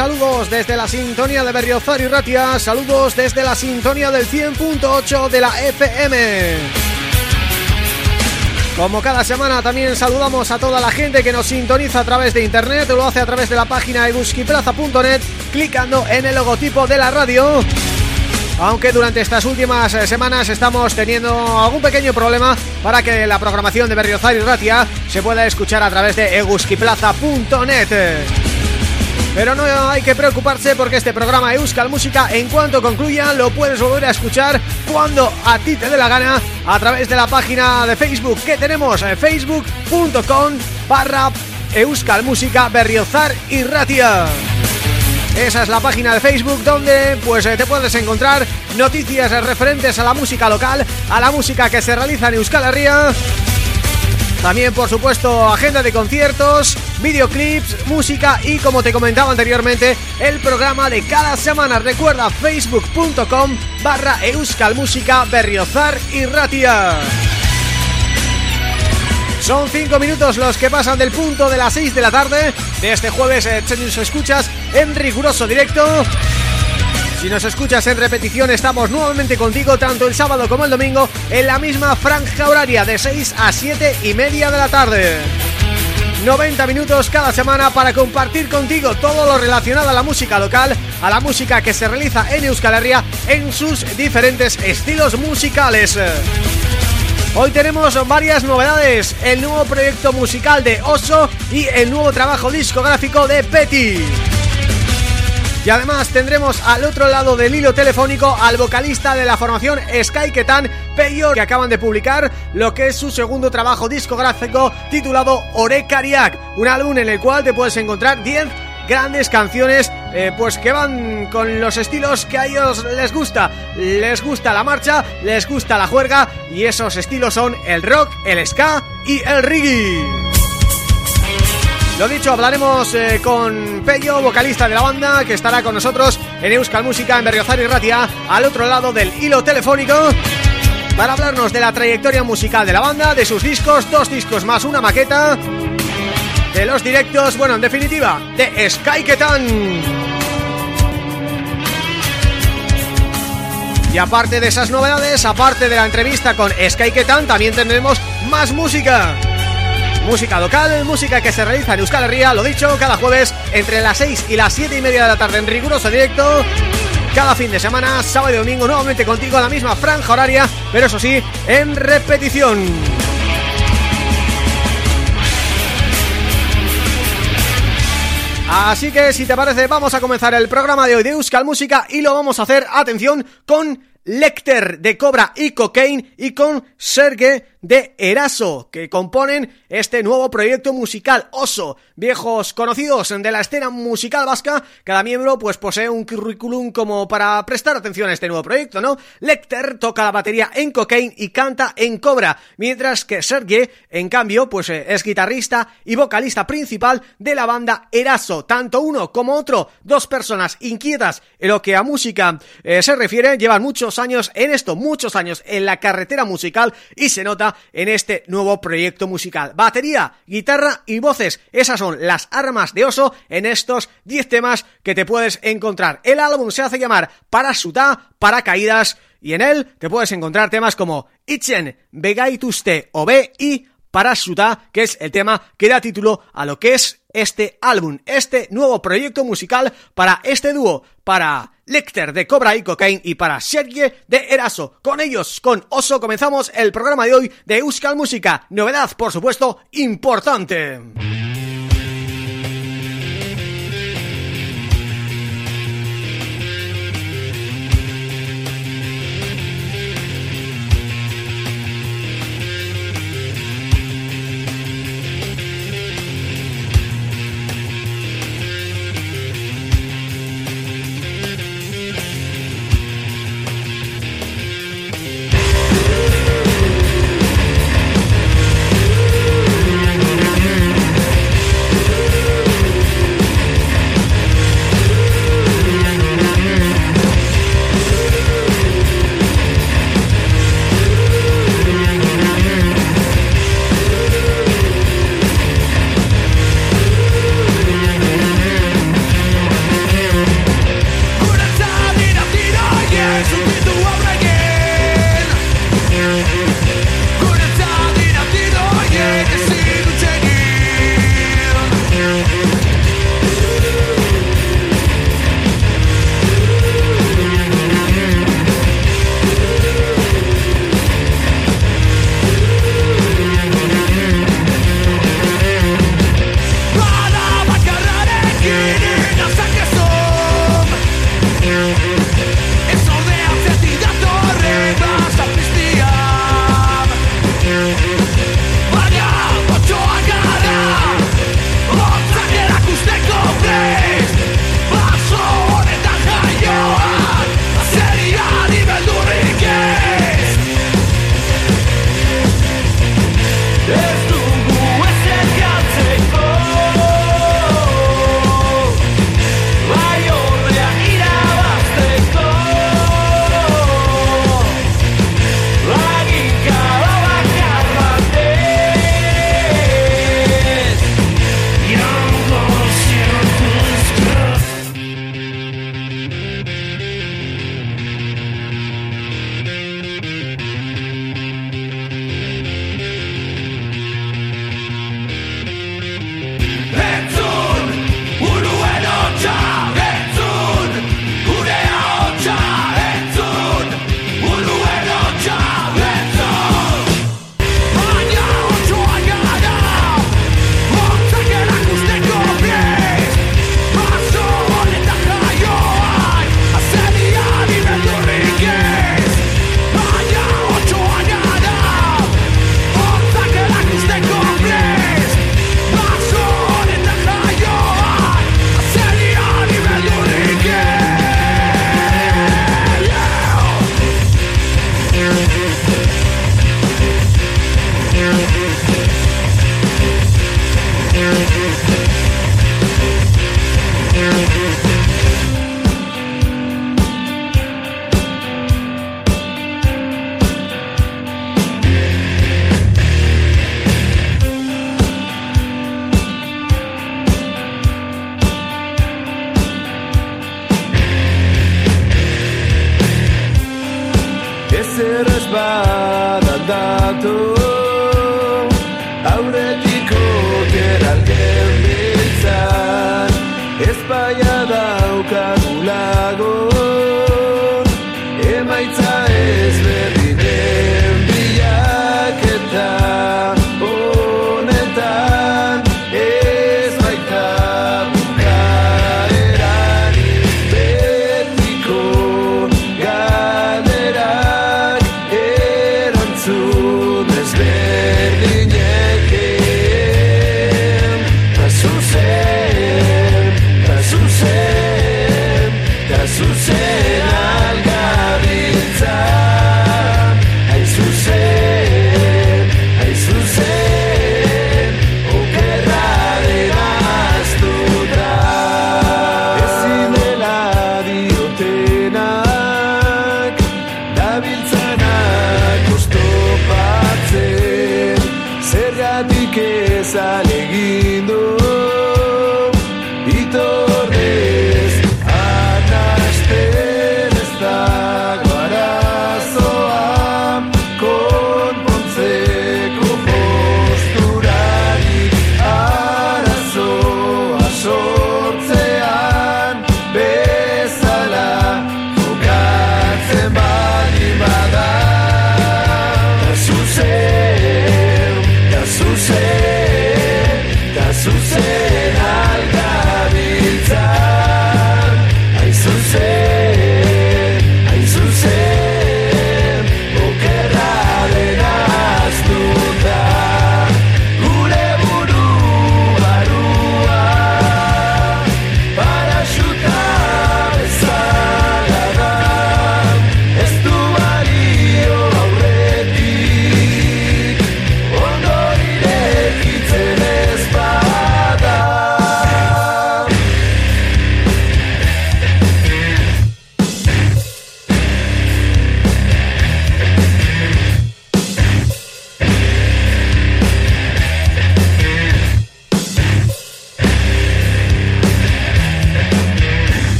saludos desde la sintonía de Berriozar Ratia, saludos desde la sintonía del 100.8 de la FM. Como cada semana también saludamos a toda la gente que nos sintoniza a través de internet, lo hace a través de la página eguskiplaza.net, clicando en el logotipo de la radio. Aunque durante estas últimas semanas estamos teniendo algún pequeño problema para que la programación de Berriozar Ratia se pueda escuchar a través de eguskiplaza.net. Pero no hay que preocuparse porque este programa Euskal Música en cuanto concluya lo puedes volver a escuchar cuando a ti te dé la gana a través de la página de Facebook que tenemos facebook.com barra Euskal Música Berriozar y Ratia. Esa es la página de Facebook donde pues te puedes encontrar noticias referentes a la música local, a la música que se realiza en Euskal Herria también, por supuesto, agenda de conciertos, videoclips, música y, como te comentaba anteriormente, el programa de cada semana. Recuerda facebook.com barra Euskal Música Berriozar y Ratia. Son cinco minutos los que pasan del punto de las 6 de la tarde de este jueves eh, nos escuchas en riguroso directo si nos escuchas en repetición estamos nuevamente contigo tanto el sábado como el domingo en la misma franja horaria de 6 a 7 y media de la tarde. 90 minutos cada semana para compartir contigo todo lo relacionado a la música local, a la música que se realiza en Euskal Herria en sus diferentes estilos musicales. Hoy tenemos varias novedades, el nuevo proyecto musical de Oso y el nuevo trabajo discográfico de Petty. Y además tendremos al otro lado del hilo telefónico al vocalista de la formación Sky Ketan Peyor que acaban de publicar lo que es su segundo trabajo discográfico titulado Orekariak, un álbum en el cual te puedes encontrar 10 grandes canciones eh, pues que van con los estilos que a ellos les gusta. Les gusta la marcha, les gusta la juerga y esos estilos son el rock, el ska y el reggae. Lo dicho, hablaremos eh, con Pello, vocalista de la banda, que estará con nosotros en Euskal Música en Berriozar y Ratia, al otro lado del hilo telefónico, para hablarnos de la trayectoria musical de la banda, de sus discos, dos discos más una maqueta, de los directos, bueno, en definitiva, de Sky Ketan. Y aparte de esas novedades, aparte de la entrevista con Sky Ketan, también tendremos más música. Música local, música que se realiza en Euskal Herria, lo dicho, cada jueves entre las 6 y las 7 y media de la tarde en riguroso directo cada fin de semana, sábado y domingo nuevamente contigo a la misma franja horaria, pero eso sí, en repetición. Así que si te parece vamos a comenzar el programa de hoy de Euskal Música y lo vamos a hacer, atención, con Lecter de Cobra y Cocaine y con Serge de Eraso, que componen este nuevo proyecto musical Oso, viejos conocidos de la escena musical vasca, cada miembro pues posee un currículum como para prestar atención a este nuevo proyecto, ¿no? Lecter toca la batería en Cocaine y canta en Cobra, mientras que Serge, en cambio, pues eh, es guitarrista y vocalista principal de la banda Eraso, tanto uno como otro, dos personas inquietas en lo que a música eh, se refiere, llevan muchos años en esto, muchos años en la carretera musical y se nota en este nuevo proyecto musical. Batería, guitarra y voces, esas son las armas de Oso en estos 10 temas que te puedes encontrar. El álbum se hace llamar Parasuta, Paracaídas y en él te puedes encontrar temas como Itzen, Begaituste o B y Parasuta, que es el tema que da título a lo que es este álbum, este nuevo proyecto musical para este dúo, para Lecter de Cobra y Cocaine y para Sergio de Eraso. Con ellos, con Oso, comenzamos el programa de hoy de Euskal Música. Novedad, por supuesto, importante.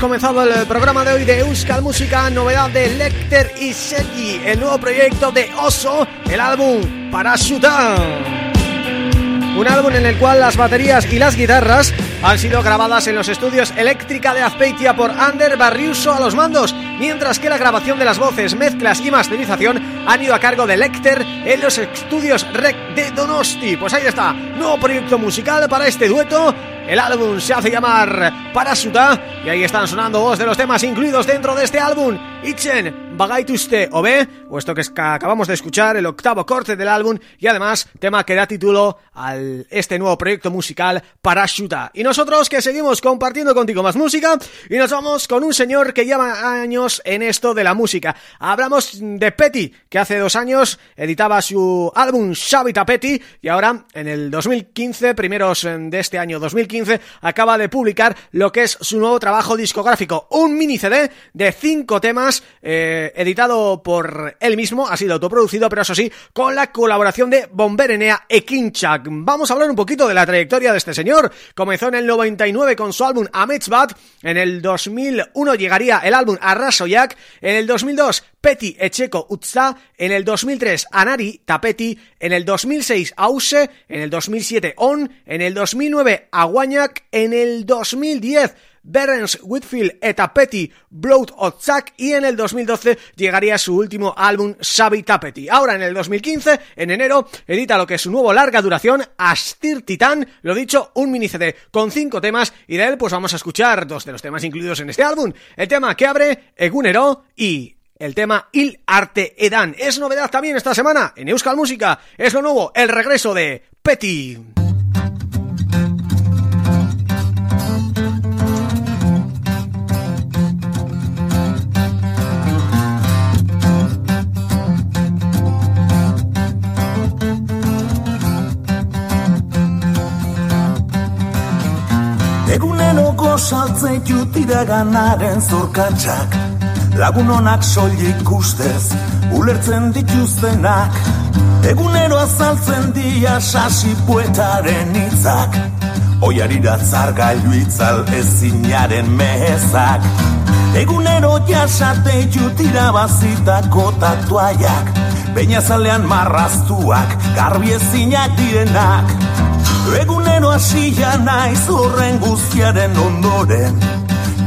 Comenzado el programa de hoy de Euskal Música, novedad de Lecter y Sergi, el nuevo proyecto de Oso, el álbum Parasuta. Un álbum en el cual las baterías y las guitarras han sido grabadas en los estudios Eléctrica de Azpeitia por Ander Barriuso a los mandos, mientras que la grabación de las voces, mezclas y masterización han ido a cargo de Lecter en los estudios Rec de Donosti. Pues ahí está, nuevo proyecto musical para este dueto el álbum se hace llamar Parasuta y ahí están sonando dos de los temas incluidos dentro de este álbum. Itzen Bagaituste Obe, puesto que, acabamos de escuchar el octavo corte del álbum y además tema que da título a este nuevo proyecto musical Parasuta. Y nosotros que seguimos compartiendo contigo más música y nos vamos con un señor que lleva años en esto de la música. Hablamos de Petty, que hace dos años editaba su álbum Xavi Tapetti y ahora en el 2015, primeros de este año 2015, acaba de publicar lo que es su nuevo trabajo discográfico, un mini CD de cinco temas eh, editado por él mismo, ha sido autoproducido, pero eso sí, con la colaboración de Bomberenea e Kinchak. Vamos a hablar un poquito de la trayectoria de este señor. Comenzó en el 99 con su álbum Ametsbat, en el 2001 llegaría el álbum Arrasoyak, en el 2002 Peti Echeco Utsa, en el 2003 Anari Tapeti, en el 2006 Ause, en el 2007 On, en el 2009 Aguanyak, en el 2010 Berens Whitfield Etapeti Blood Otzak y en el 2012 llegaría su último álbum Sabi Tapeti. Ahora en el 2015, en enero, edita lo que es su nuevo larga duración Astir Titan, lo dicho, un mini CD con cinco temas y de él pues vamos a escuchar dos de los temas incluidos en este álbum. El tema que abre Egunero y el tema Il Arte Edan. Es novedad también esta semana en Euskal Música. Es lo nuevo, el regreso de Petty. Egunero gozaltze jutira ganaren zorkatxak Lagun honak soilik ustez, ulertzen dituztenak. Egunero azaltzen dia sasi poetaren hitzak Oiarira zargailu itzal ezinaren mehezak Egunero jasate jutira bazitako tatuaiak Beina zalean marraztuak, garbi ezinak direnak Egunero asia naiz horren guztiaren ondoren.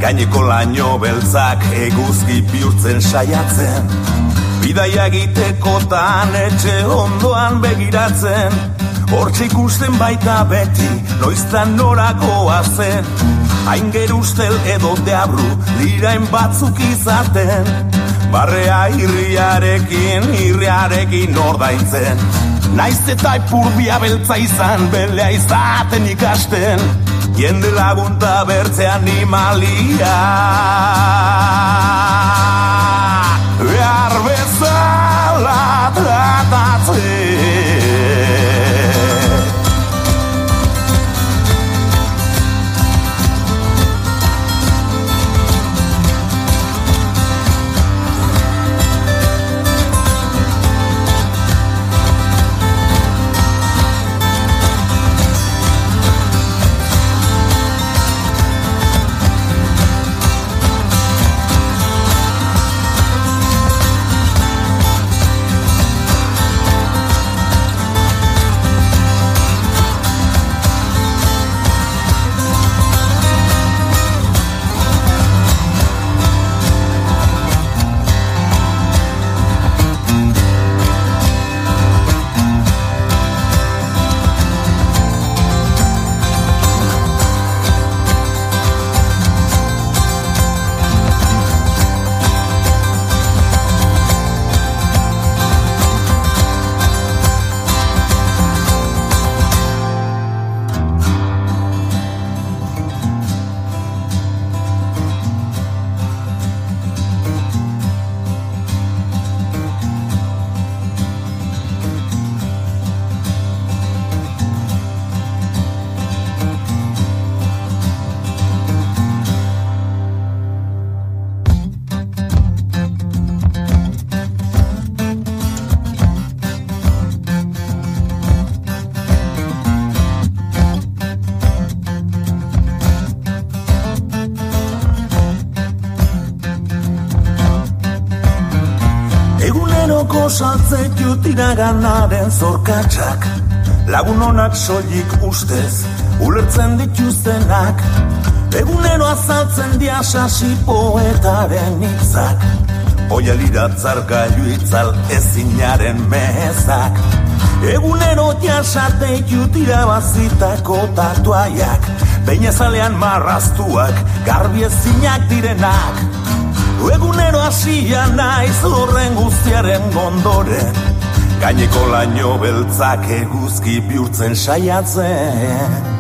Gaineko laino beltzak eguzki bihurtzen saiatzen. Bidaia egitekotan etxe ondoan begiratzen Hortxe ikusten baita beti, noiztan norakoa zen. Hain gerustel edo deabru, lirain batzuk izaten. Barrea irriarekin, irriarekin ordaintzen. Naiz eta ipurbia beltza izan, belea izaten ikasten. Jende lagunta bertze animalia ganaren zorkatxak Lagun honak soilik ustez, ulertzen dituztenak. Egunero azaltzen dia sasi poetaren hitzak Oia liratzar gailu itzal ezinaren mehezak Egunero jasate jutira bazitako tatuaiak Beinezalean marraztuak, garbi ezinak direnak. Egunero hasia naiz horren guztiaren gondoren Gaineko laino beltzak eguzki bihurtzen saiatzen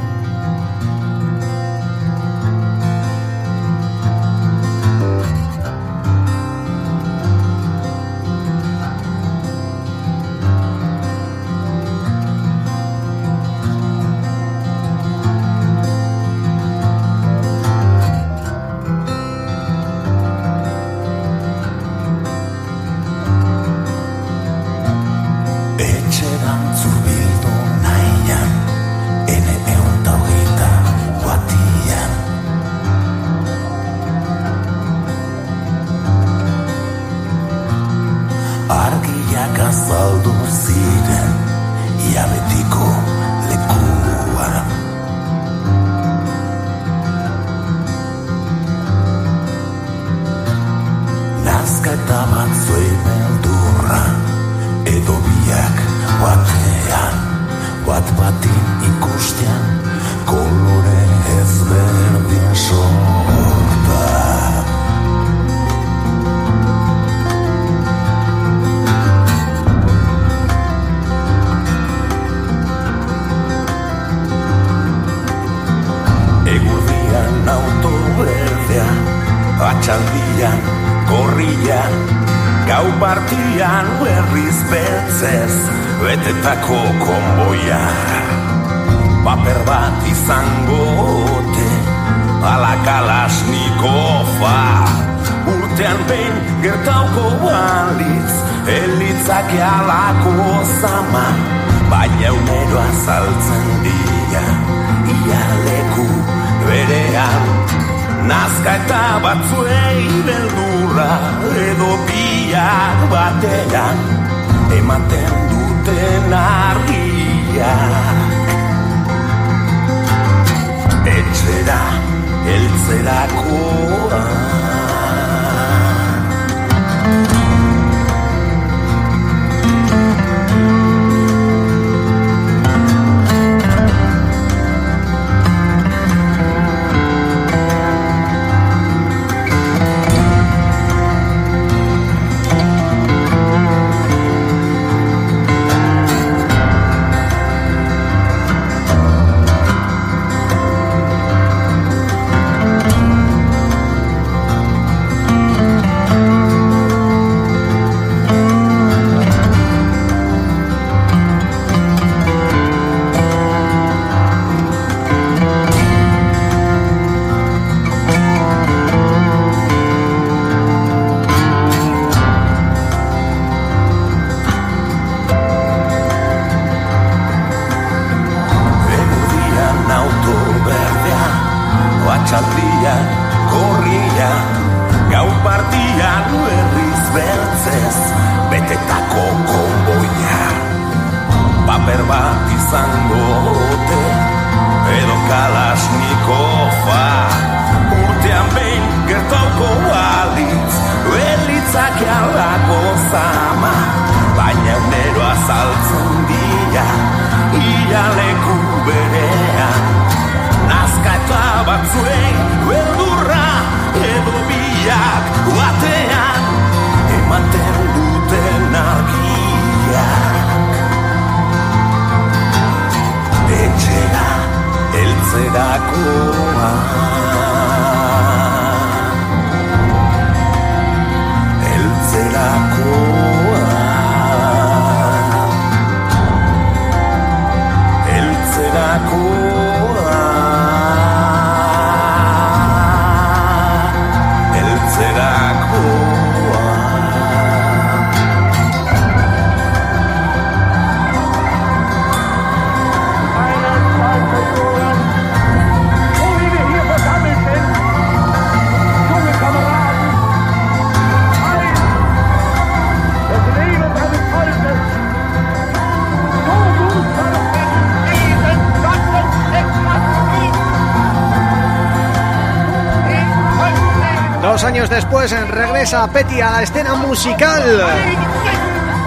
después regresa Petty a la escena musical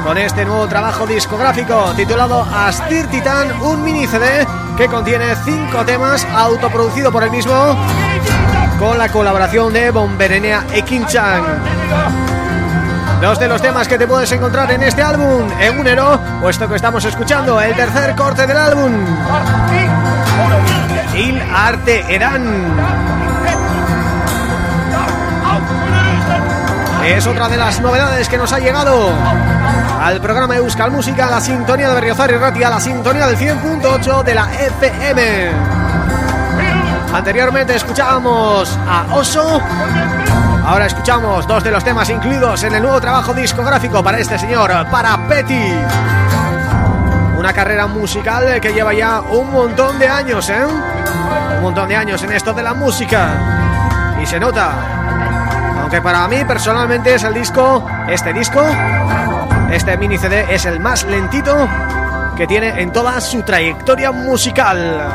con este nuevo trabajo discográfico titulado Astir Titan, un mini CD que contiene cinco temas autoproducido por el mismo con la colaboración de Bomberenea Ekinchan. Dos de los temas que te puedes encontrar en este álbum, Egunero, puesto que estamos escuchando el tercer corte del álbum. Il Arte Eran. Es otra de las novedades que nos ha llegado al programa Euskal Música, la sintonía de Berriozar y Ratia, la sintonía del 100.8 de la FM. Anteriormente escuchábamos a Oso, ahora escuchamos dos de los temas incluidos en el nuevo trabajo discográfico para este señor, para Petty. Una carrera musical que lleva ya un montón de años, ¿eh? Un montón de años en esto de la música. Y se nota que para mí personalmente es el disco, este disco, este mini CD es el más lentito que tiene en toda su trayectoria musical.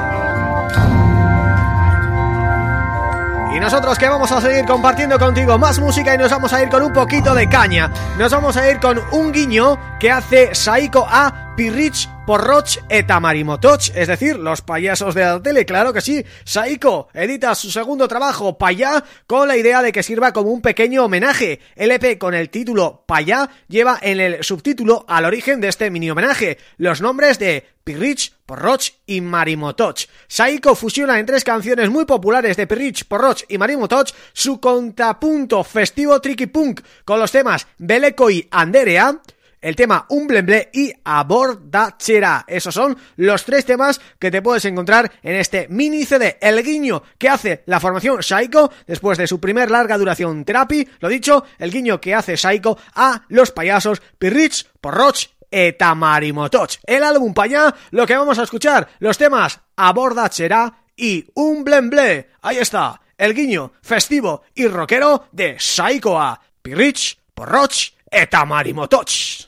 Y nosotros que vamos a seguir compartiendo contigo más música y nos vamos a ir con un poquito de caña. Nos vamos a ir con un guiño que hace Saiko a Pirrich Porroch eta Marimotoch, es decir, los payasos de la tele, claro que sí. Saiko edita su segundo trabajo, Payá, con la idea de que sirva como un pequeño homenaje. LP con el título Payá lleva en el subtítulo al origen de este mini homenaje, los nombres de Pirrich, Porroch y Marimotoch. Saiko fusiona en tres canciones muy populares de Pirrich, Porroch y Marimotoch su contrapunto festivo tricky punk con los temas Beleko y Anderea, el tema Un Blemble y Abordachera. Esos son los tres temas que te puedes encontrar en este mini CD, el guiño que hace la formación Psycho después de su primer larga duración Therapy, lo dicho, el guiño que hace Psycho a los payasos Pirrich, Porroch eta Marimotoch. El álbum allá, lo que vamos a escuchar, los temas Abordachera y Un Blemble. Ahí está, el guiño festivo y rockero de Psycho a Pirrich, Porroch eta Marimotoch.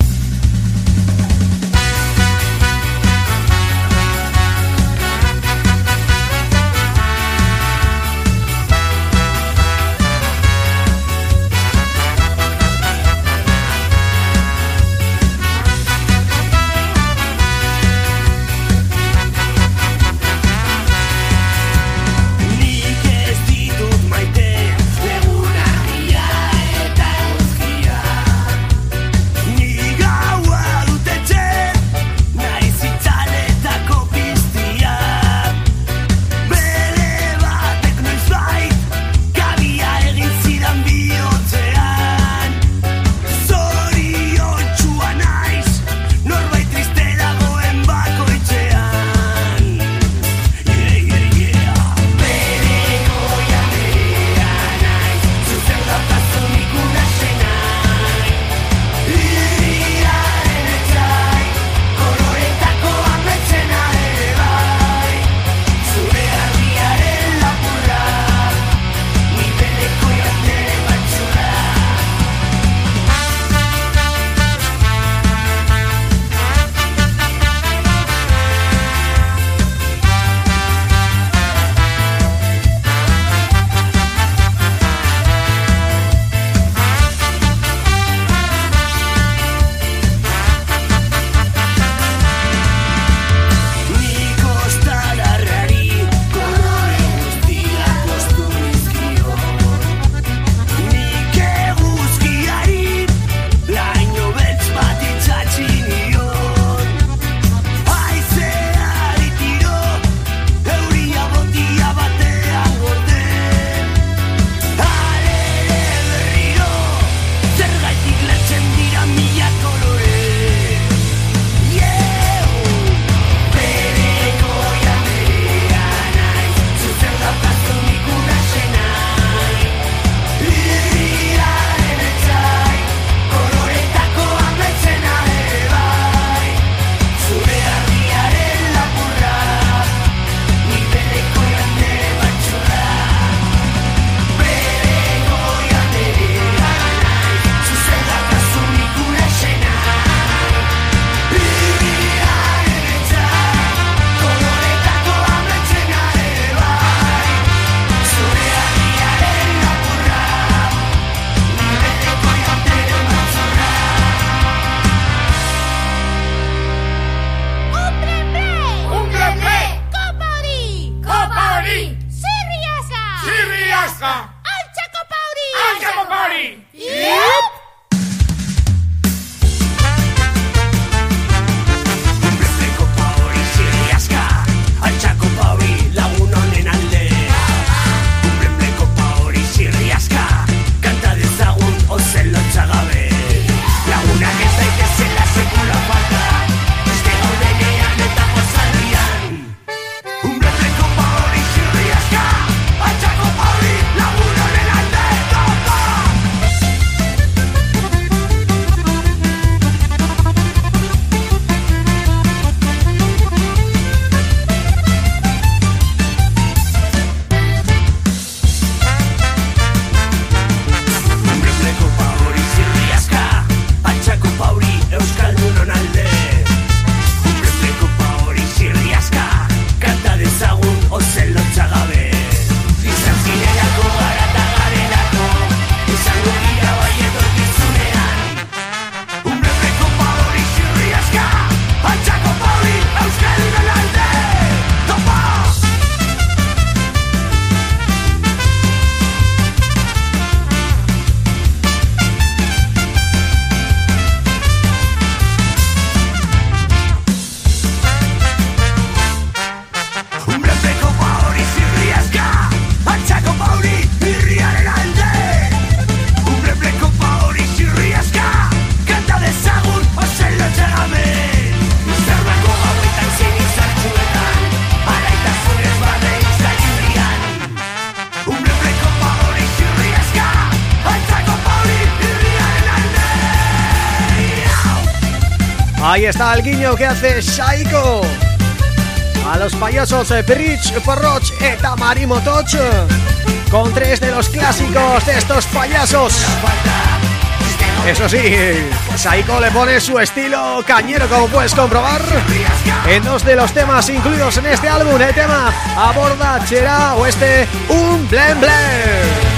Ahí está el guiño que hace Shaiko. A los payasos Perich, Porroch y Tamarimotoch Con tres de los clásicos de estos payasos. Eso sí, Saiko le pone su estilo cañero como puedes comprobar En dos de los temas incluidos en este álbum. El tema Aborda Chera o este Un Blen Blen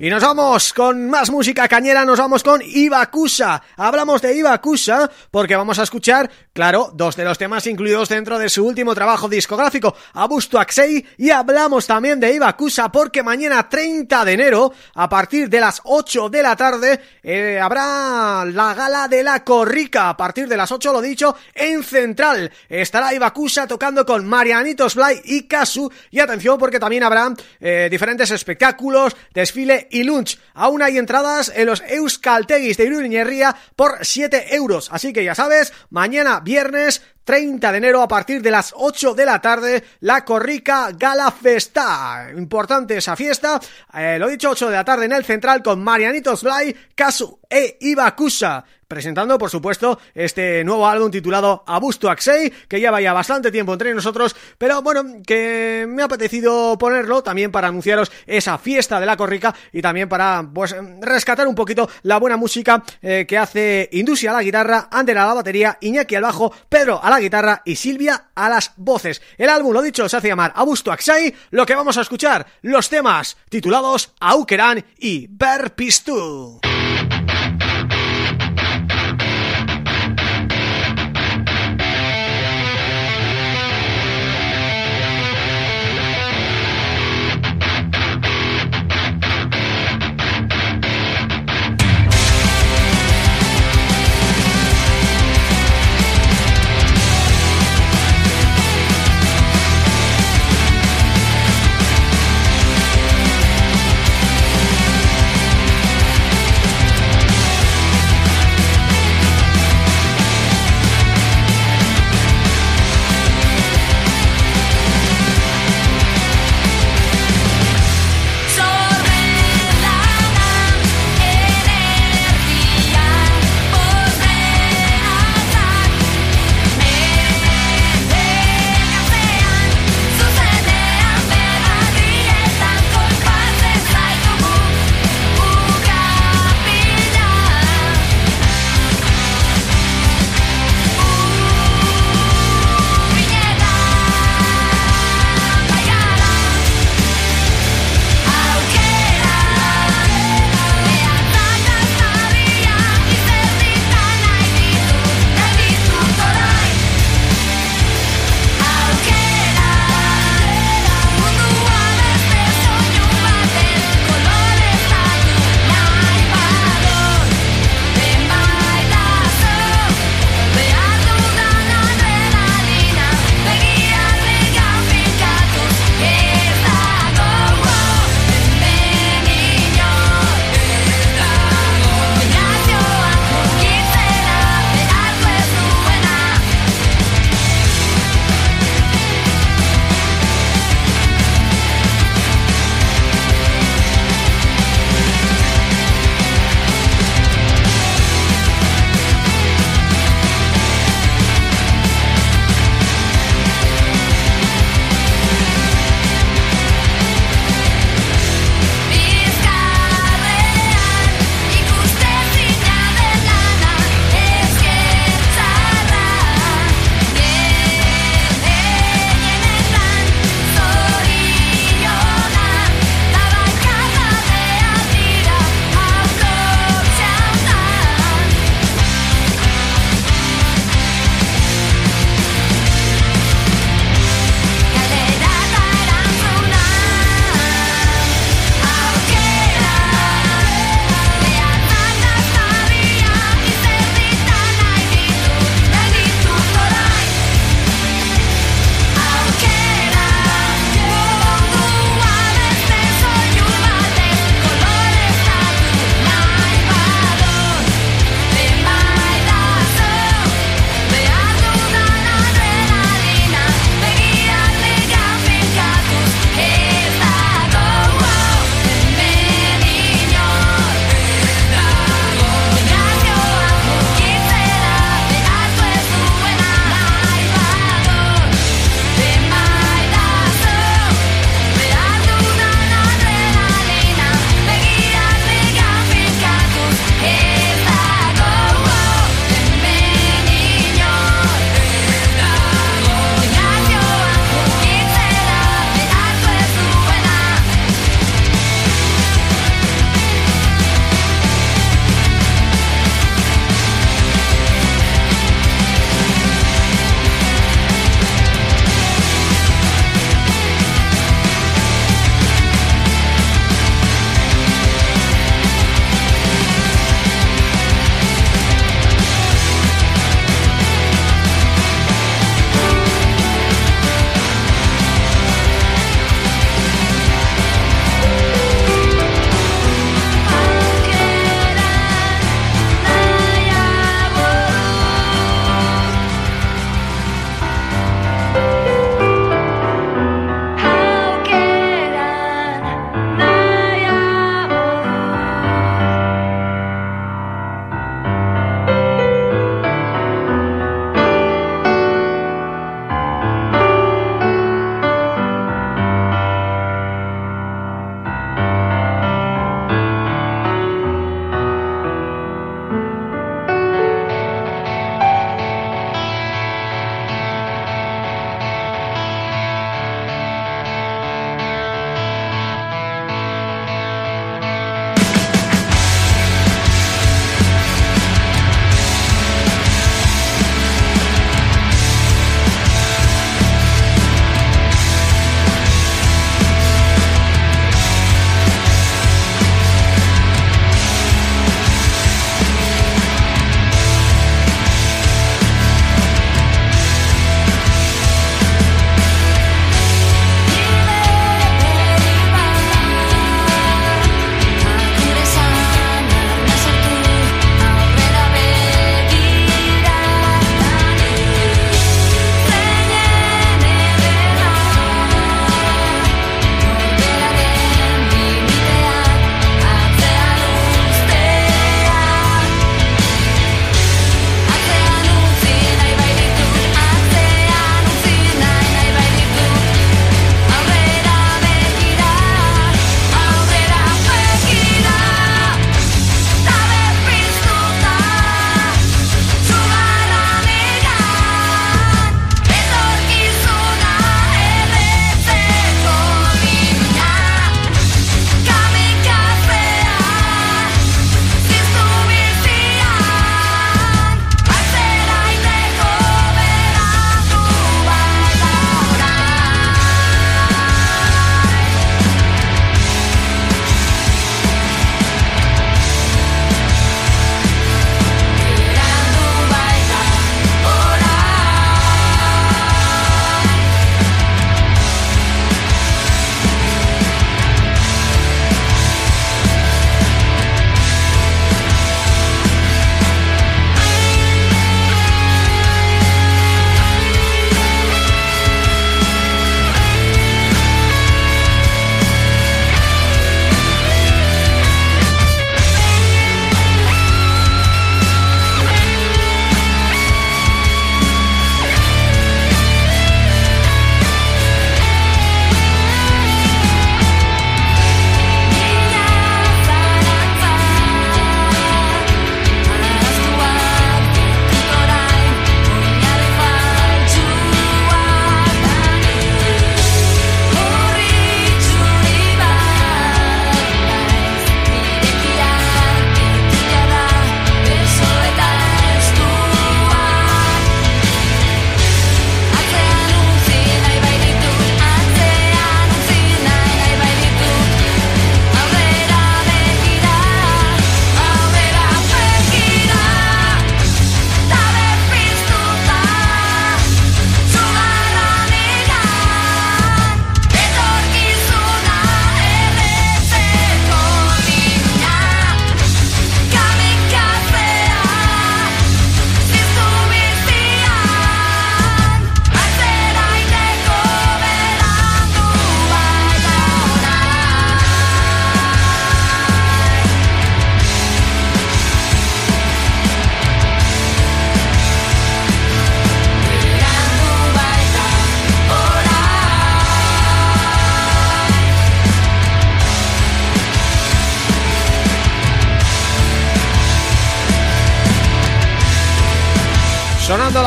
Y nos vamos con más música cañera, nos vamos con Ibakusa. Hablamos de Ibakusa porque vamos a escuchar, claro, dos de los temas incluidos dentro de su último trabajo discográfico, Abusto Axei, y hablamos también de Ibakusa porque mañana 30 de enero, a partir de las 8 de la tarde, eh, habrá la gala de la Corrica, a partir de las 8, lo dicho, en Central. Estará Ibakusa tocando con Marianitos Blay y Kazu, y atención porque también habrá eh, diferentes espectáculos, desfile y lunch. Aún hay entradas en los Euskalteguis de Iruñerría por 7 euros. Así que ya sabes, mañana viernes 30 de enero a partir de las 8 de la tarde, la Corrica Gala Festa. Importante esa fiesta, eh, lo dicho, 8 de la tarde en el Central con Marianitos Blay, Kazu e Ibakusa presentando, por supuesto, este nuevo álbum titulado Abusto Axei, que ya bastante tiempo entre nosotros, pero bueno, que me ha apetecido ponerlo también para anunciaros esa fiesta de la Corrica y también para, pues, rescatar un poquito la buena música eh, que hace Indusia a la guitarra, Ander a la batería, Iñaki al bajo, Pedro a la guitarra y Silvia a las voces. El álbum, lo dicho, se hace llamar Abusto Axai, lo que vamos a escuchar, los temas titulados Aukeran y Berpistu.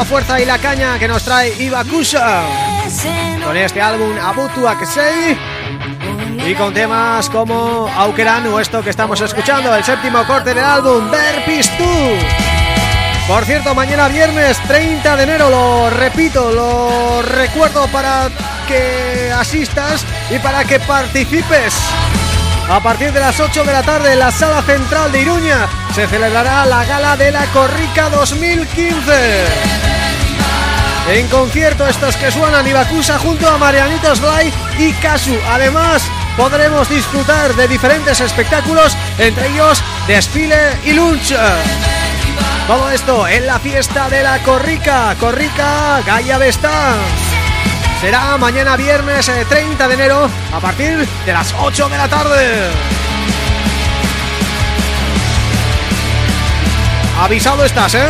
La fuerza y la caña que nos trae Ibakusha. Con este álbum Abutu Aksei Y con temas como Aukeran o esto que estamos escuchando El séptimo corte del álbum Verpistu Por cierto, mañana viernes 30 de enero Lo repito, lo recuerdo para que asistas Y para que participes. A partir de las 8 de la tarde en la Sala Central de Iruña se celebrará la Gala de la Corrica 2015. En concierto estos que suenan Ibacusa junto a Marianitos Blay y Casu. Además podremos disfrutar de diferentes espectáculos, entre ellos desfile y lunch. Todo esto en la fiesta de la Corrica, Corrica Gaya Vesta será mañana viernes 30 eh, de enero a partir de las 8 de la tarde. Avisado estás, ¿eh?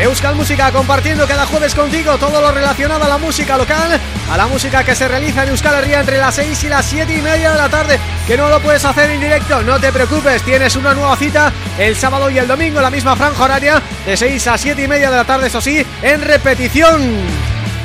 Euskal Música compartiendo cada jueves contigo todo lo relacionado a la música local, a la música que se realiza en Euskal Herria entre las 6 y las 7 y media de la tarde, que no lo puedes hacer en directo, no te preocupes, tienes una nueva cita el sábado y el domingo, la misma franja horaria, de 6 a 7 y media de la tarde, eso sí, en repetición.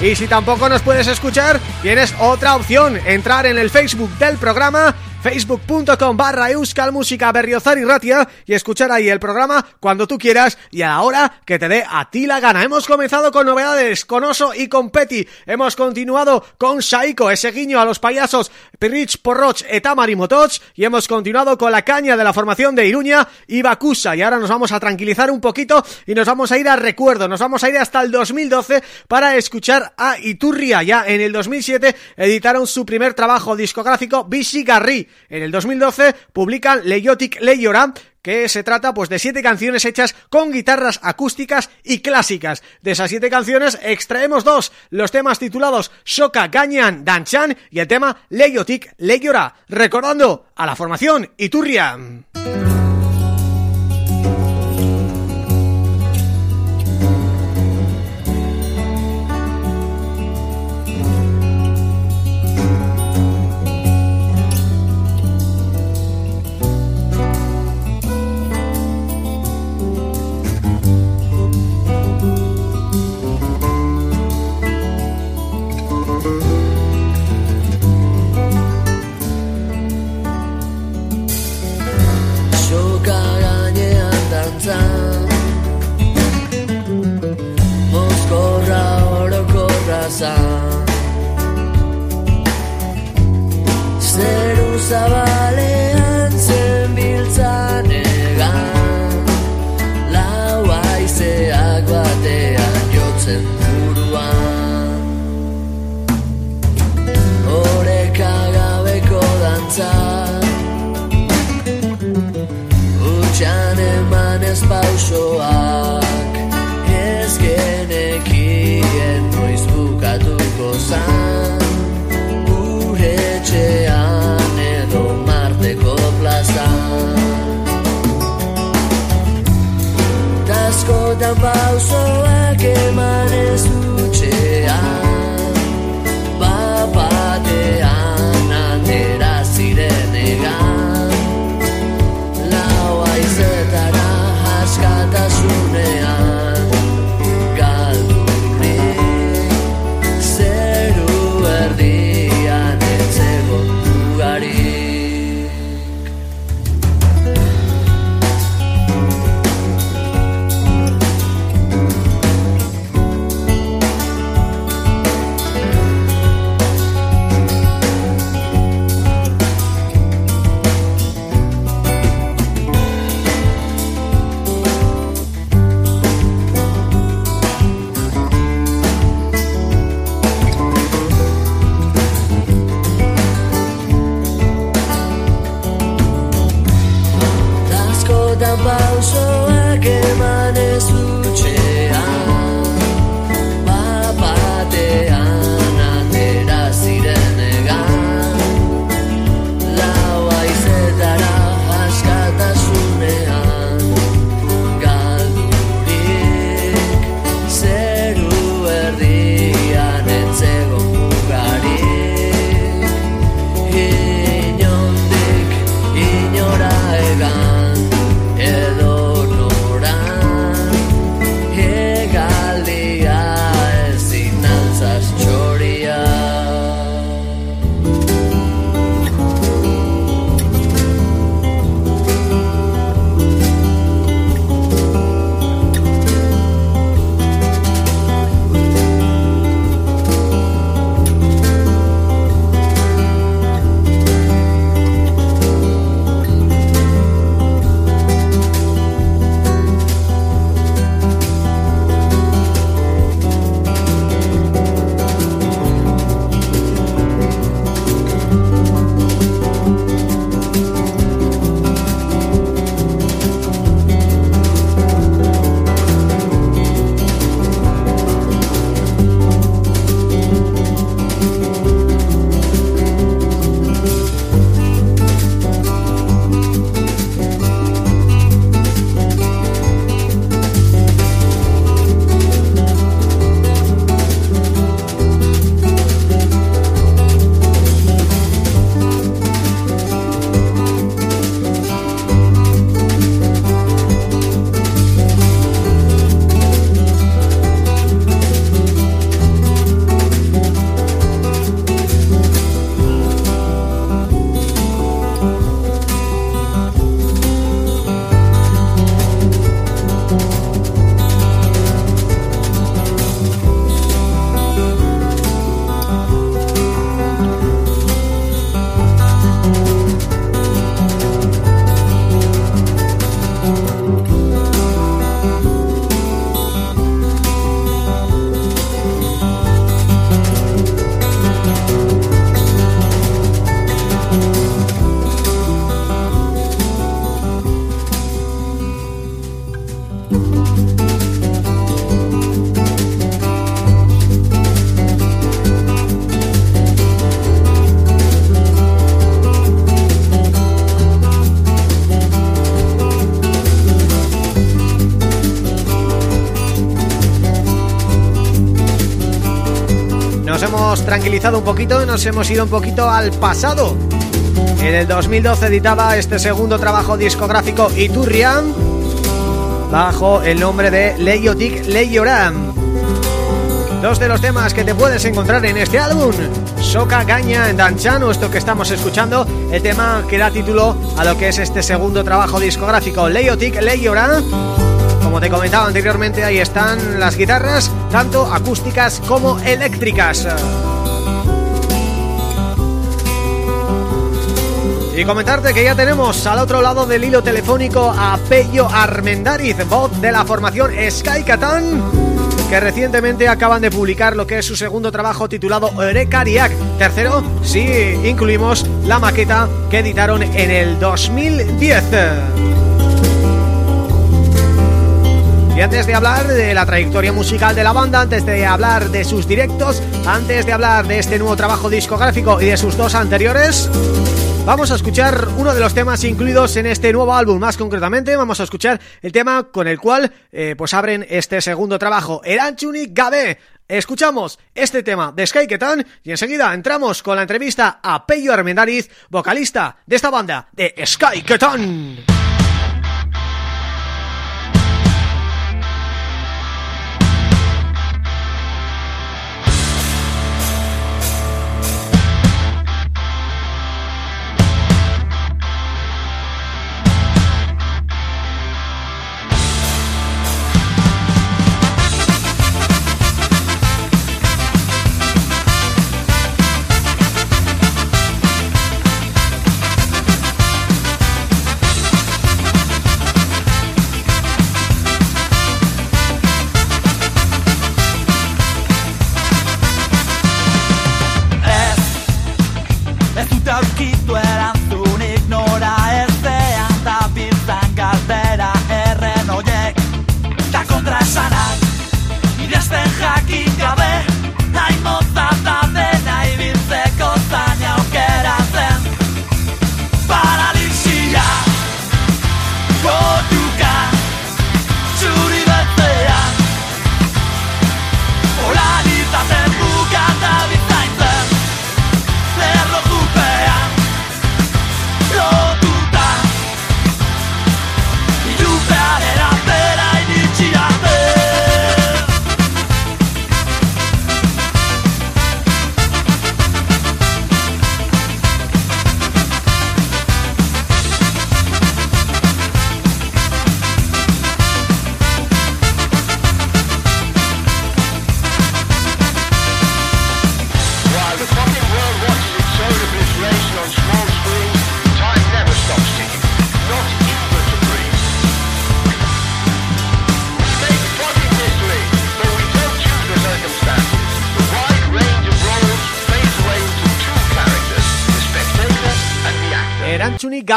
Y si tampoco nos puedes escuchar, tienes otra opción, entrar en el Facebook del programa facebook.com barra Euskal Música Berriozar y Ratia y escuchar ahí el programa cuando tú quieras y a la hora que te dé a ti la gana. Hemos comenzado con novedades, con Oso y con Petty. Hemos continuado con Saiko, ese guiño a los payasos Pirich, Porroch, Etamar y y hemos continuado con la caña de la formación de Iruña y Bakusa y ahora nos vamos a tranquilizar un poquito y nos vamos a ir a recuerdo, nos vamos a ir hasta el 2012 para escuchar a Iturria. Ya en el 2007 editaron su primer trabajo discográfico Garri en el 2012 publican Leyotic Leyora, que se trata pues de siete canciones hechas con guitarras acústicas y clásicas. De esas siete canciones extraemos dos, los temas titulados Shoka Ganyan Danchan y el tema Leyotic Leyora, recordando a la formación Iturria. plaza Zeru zabalean zen biltzan egan Lau aizeak batean jotzen buruan. Horeka gabeko dantza Utsan eman ez pausoa. Tranquilizado un poquito nos hemos ido un poquito al pasado. En el 2012 editaba este segundo trabajo discográfico Iturriam bajo el nombre de Leiotic Leioram. Dos de los temas que te puedes encontrar en este álbum Soca Gaña en Danchano, esto que estamos escuchando El tema que da título a lo que es este segundo trabajo discográfico Leiotic Leioram como te comentaba anteriormente, ahí están las guitarras, tanto acústicas como eléctricas. Y comentarte que ya tenemos al otro lado del hilo telefónico a Pello Armendariz, voz de la formación Sky Catán, que recientemente acaban de publicar lo que es su segundo trabajo titulado Orekariak. Tercero, sí, incluimos la maqueta que editaron en el 2010. Y antes de hablar de la trayectoria musical de la banda, antes de hablar de sus directos, antes de hablar de este nuevo trabajo discográfico y de sus dos anteriores... Vamos a escuchar uno de los temas incluidos en este nuevo álbum, más concretamente vamos a escuchar el tema con el cual eh, pues abren este segundo trabajo, Eranchuni Gabe. Escuchamos este tema de Sky Ketan y enseguida entramos con la entrevista a Peyo Armendariz, vocalista de esta banda de Sky Ketan.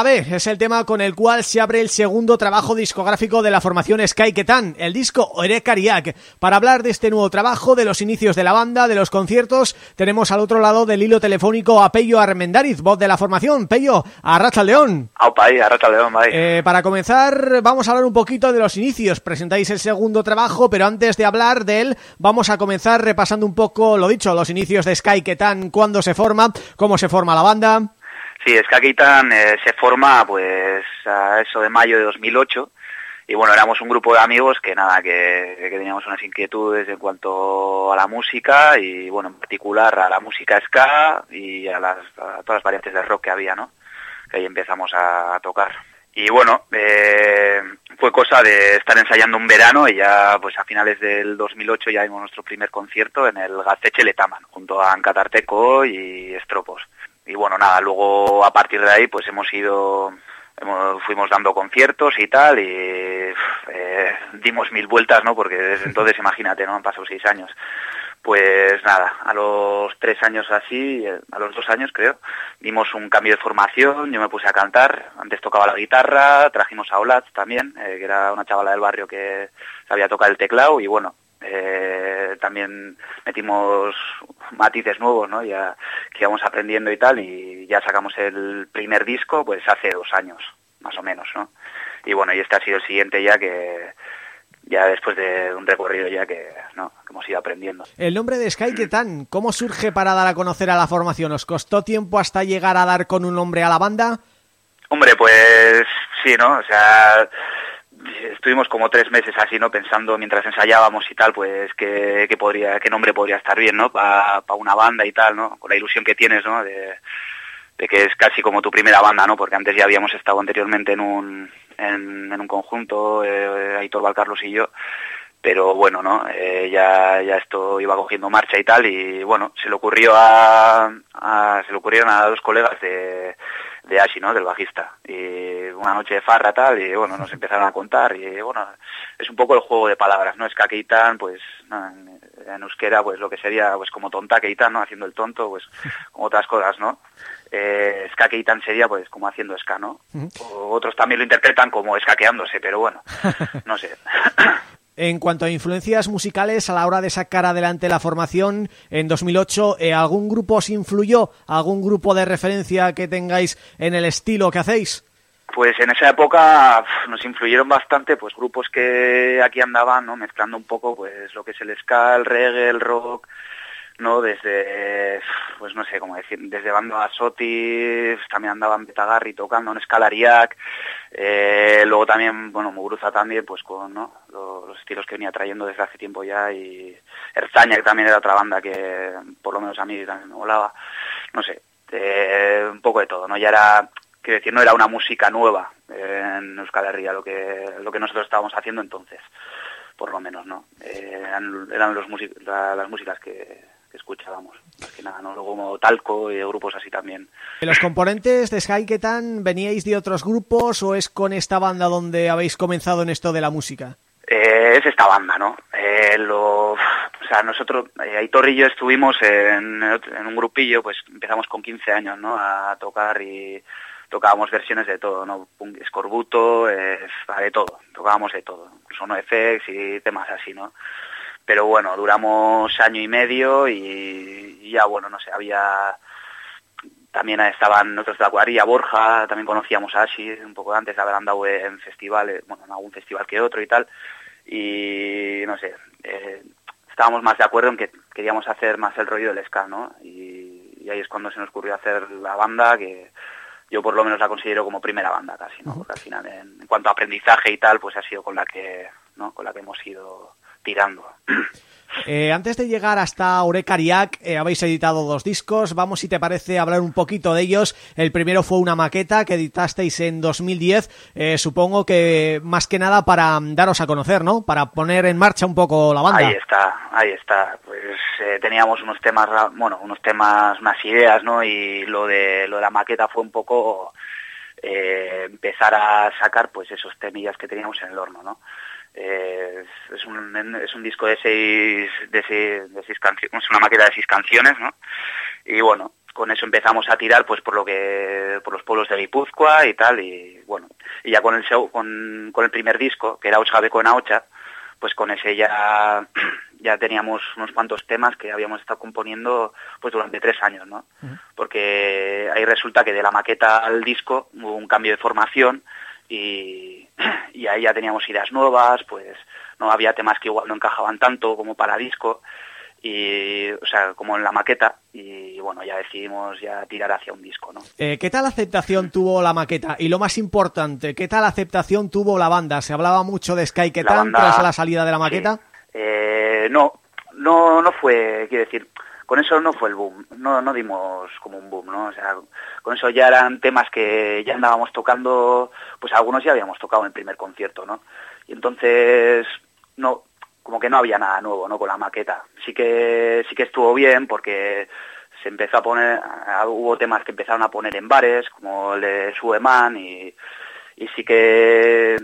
Es el tema con el cual se abre el segundo trabajo discográfico de la formación Sky Ketan, el disco Orekariak. Para hablar de este nuevo trabajo, de los inicios de la banda, de los conciertos, tenemos al otro lado del hilo telefónico a Pello Armendariz, voz de la formación. Pello, a León, eh, para comenzar, vamos a hablar un poquito de los inicios. Presentáis el segundo trabajo, pero antes de hablar de él, vamos a comenzar repasando un poco, lo dicho, los inicios de Sky Ketan, cuándo se forma, cómo se forma la banda... Sí, Skakitan eh, se forma pues a eso de mayo de 2008 y bueno, éramos un grupo de amigos que nada, que, teníamos unas inquietudes en cuanto a la música y bueno, en particular a la música ska y a, las, todas las variantes de rock que había, ¿no? Que ahí empezamos a, tocar. Y bueno, eh, fue cosa de estar ensayando un verano y ya pues a finales del 2008 ya dimos nuestro primer concierto en el Gasteche Letaman, junto a Ancatarteco y Estropos y bueno, nada, luego a partir de ahí pues hemos ido, fuimos dando conciertos y tal, y eh, dimos mil vueltas, ¿no? Porque desde entonces, imagínate, ¿no? Han pasado seis años. Pues nada, a los tres años así, eh, a los dos años creo, dimos un cambio de formación, yo me puse a cantar, antes tocaba la guitarra, trajimos a Olat también, eh, que era una chavala del barrio que sabía tocar el teclado, y bueno, eh, también metimos matices nuevos, ¿no? Ya que íbamos aprendiendo y tal, y ya sacamos el primer disco, pues hace dos años, más o menos, ¿no? Y bueno, y este ha sido el siguiente ya que ya después de un recorrido ya que, ¿no? que hemos ido aprendiendo. El nombre de Sky Ketan, ¿cómo surge para dar a conocer a la formación? ¿Os costó tiempo hasta llegar a dar con un nombre a la banda? Hombre, pues sí, ¿no? O sea, estuvimos como tres meses así, ¿no? Pensando mientras ensayábamos y tal, pues qué, qué podría, qué nombre podría estar bien, ¿no? Para una banda y tal, ¿no? Con la ilusión que tienes, ¿no? De, que es casi como tu primera banda, ¿no? Porque antes ya habíamos estado anteriormente en un, en, un conjunto, eh, Aitor Valcarlos y yo, pero bueno, ¿no? Eh, ya, ya esto iba cogiendo marcha y tal, y bueno, se le ocurrió a se le ocurrieron a dos colegas de de Ashi, ¿no? Del bajista. Y una noche de farra tal, y bueno, nos empezaron a contar, y bueno, es un poco el juego de palabras, ¿no? Es Keitan, pues, en, euskera, pues lo que sería, pues como tonta Keitan, ¿no? Haciendo el tonto, pues, como otras cosas, ¿no? Eh, ska Keitan sería, pues, como haciendo ska, ¿no? O otros también lo interpretan como escaqueándose, pero bueno, no sé. En cuanto a influencias musicales, a la hora de sacar adelante la formación, en 2008, eh, ¿algún grupo os influyó? ¿Algún grupo de referencia que tengáis en el estilo que hacéis? Pues en esa época nos influyeron bastante pues grupos que aquí andaban, ¿no? Mezclando un poco pues lo que es el ska, el reggae, el rock, ¿no? Desde, pues no sé cómo decir, desde Banda Soti, también andaban Betagarri tocando en Escalariac, eh, luego también, bueno, Muguruza también, pues con ¿no? los, los, estilos que venía trayendo desde hace tiempo ya, y Erzaña, que también era otra banda que por lo menos a mí también me volaba, no sé, eh, un poco de todo, ¿no? Ya era, quiero decir, no era una música nueva en Euskal Herria lo que, lo que nosotros estábamos haciendo entonces, por lo menos, ¿no? Eh, eran, eran los la, las músicas que, que escuchábamos, más que nada, ¿no? Luego como Talco y grupos así también. ¿Los componentes de Sky Ketan veníais de otros grupos o es con esta banda donde habéis comenzado en esto de la música? Eh, es esta banda, ¿no? Eh, lo, o sea, nosotros, eh, Aitor y yo estuvimos en, en un grupillo, pues empezamos con 15 años, ¿no? A tocar y tocábamos versiones de todo, ¿no? Escorbuto, eh, de todo, tocábamos de todo, no FX y temas así, ¿no? Pero bueno, duramos año y medio y, y ya, bueno, no sé, había... También estaban otros de la cuadrilla, Borja, también conocíamos a Ashi un poco antes de haber andado en festivales, bueno, en algún festival que otro y tal, y no sé, eh, estábamos más de acuerdo en que queríamos hacer más el rollo del ska, ¿no? Y, y ahí es cuando se nos ocurrió hacer la banda, que yo por lo menos la considero como primera banda casi, ¿no? Porque al final, en, en cuanto a aprendizaje y tal, pues ha sido con la que, ¿no? Con la que hemos ido tirando. Eh, antes de llegar hasta Orecariac, eh, habéis editado dos discos. Vamos, si te parece, hablar un poquito de ellos. El primero fue una maqueta que editasteis en 2010. Eh, supongo que más que nada para daros a conocer, ¿no? Para poner en marcha un poco la banda. Ahí está, ahí está. Pues eh, teníamos unos temas, bueno, unos temas, unas ideas, ¿no? Y lo de, lo de la maqueta fue un poco eh, empezar a sacar, pues, esos temillas que teníamos en el horno, ¿no? Eh, es, un, es un disco de seis, de seis, de seis canciones, es una maqueta de seis canciones, ¿no? Y bueno, con eso empezamos a tirar pues por lo que por los pueblos de Guipúzcoa y tal y bueno y ya con el show, con, con el primer disco que era Ochabeco en Aocha pues con ese ya ya teníamos unos cuantos temas que habíamos estado componiendo pues durante tres años no uh -huh. porque ahí resulta que de la maqueta al disco hubo un cambio de formación y, y ahí ya teníamos ideas nuevas, pues no había temas que igual no encajaban tanto como para disco y o sea como en la maqueta y bueno ya decidimos ya tirar hacia un disco no eh, qué tal aceptación tuvo la maqueta y lo más importante qué tal aceptación tuvo la banda se hablaba mucho de Sky Ketan tras la salida de la maqueta sí. eh, no no no fue quiero decir con eso no fue el boom, no, no dimos como un boom, ¿no? O sea, con eso ya eran temas que ya andábamos tocando, pues algunos ya habíamos tocado en el primer concierto, ¿no? Y entonces, no, como que no había nada nuevo, ¿no? Con la maqueta. Sí que, sí que estuvo bien porque se empezó a poner, hubo temas que empezaron a poner en bares, como el de Sueman, y, y sí que,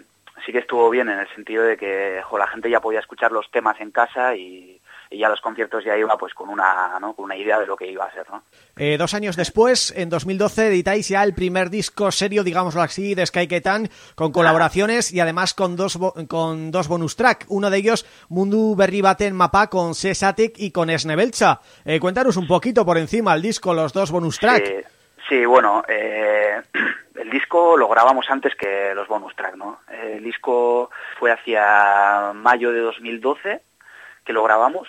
sí que estuvo bien en el sentido de que, jo, la gente ya podía escuchar los temas en casa y y ya los conciertos ya iba pues con una ¿no? con una idea de lo que iba a ser ¿no? eh, dos años después en 2012 editáis ya el primer disco serio digámoslo así de Sky Ketan con colaboraciones y además con dos con dos bonus track uno de ellos Mundu Berri Baten Mapa con Sesatic y con Esnebelcha eh, cuéntanos un poquito por encima el disco los dos bonus track sí. Sí, bueno, eh, el disco lo grabamos antes que los bonus track, ¿no? El disco fue hacia mayo de 2012 que lo grabamos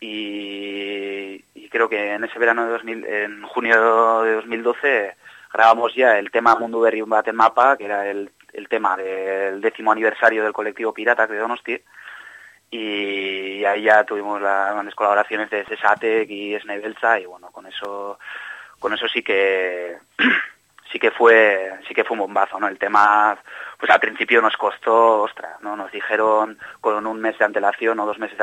y, creo que en ese verano de 2000, en junio de 2012 grabamos ya el tema Mundo de en Mapa, que era el, tema del décimo aniversario del colectivo Pirata de Donosti y ahí ya tuvimos las grandes colaboraciones de Sesatec y Snebelsa y bueno, con eso con eso sí que sí que fue sí que fue un bombazo, ¿no? El tema pues al principio nos costó, ostras, ¿no? Nos dijeron con un mes de antelación o dos meses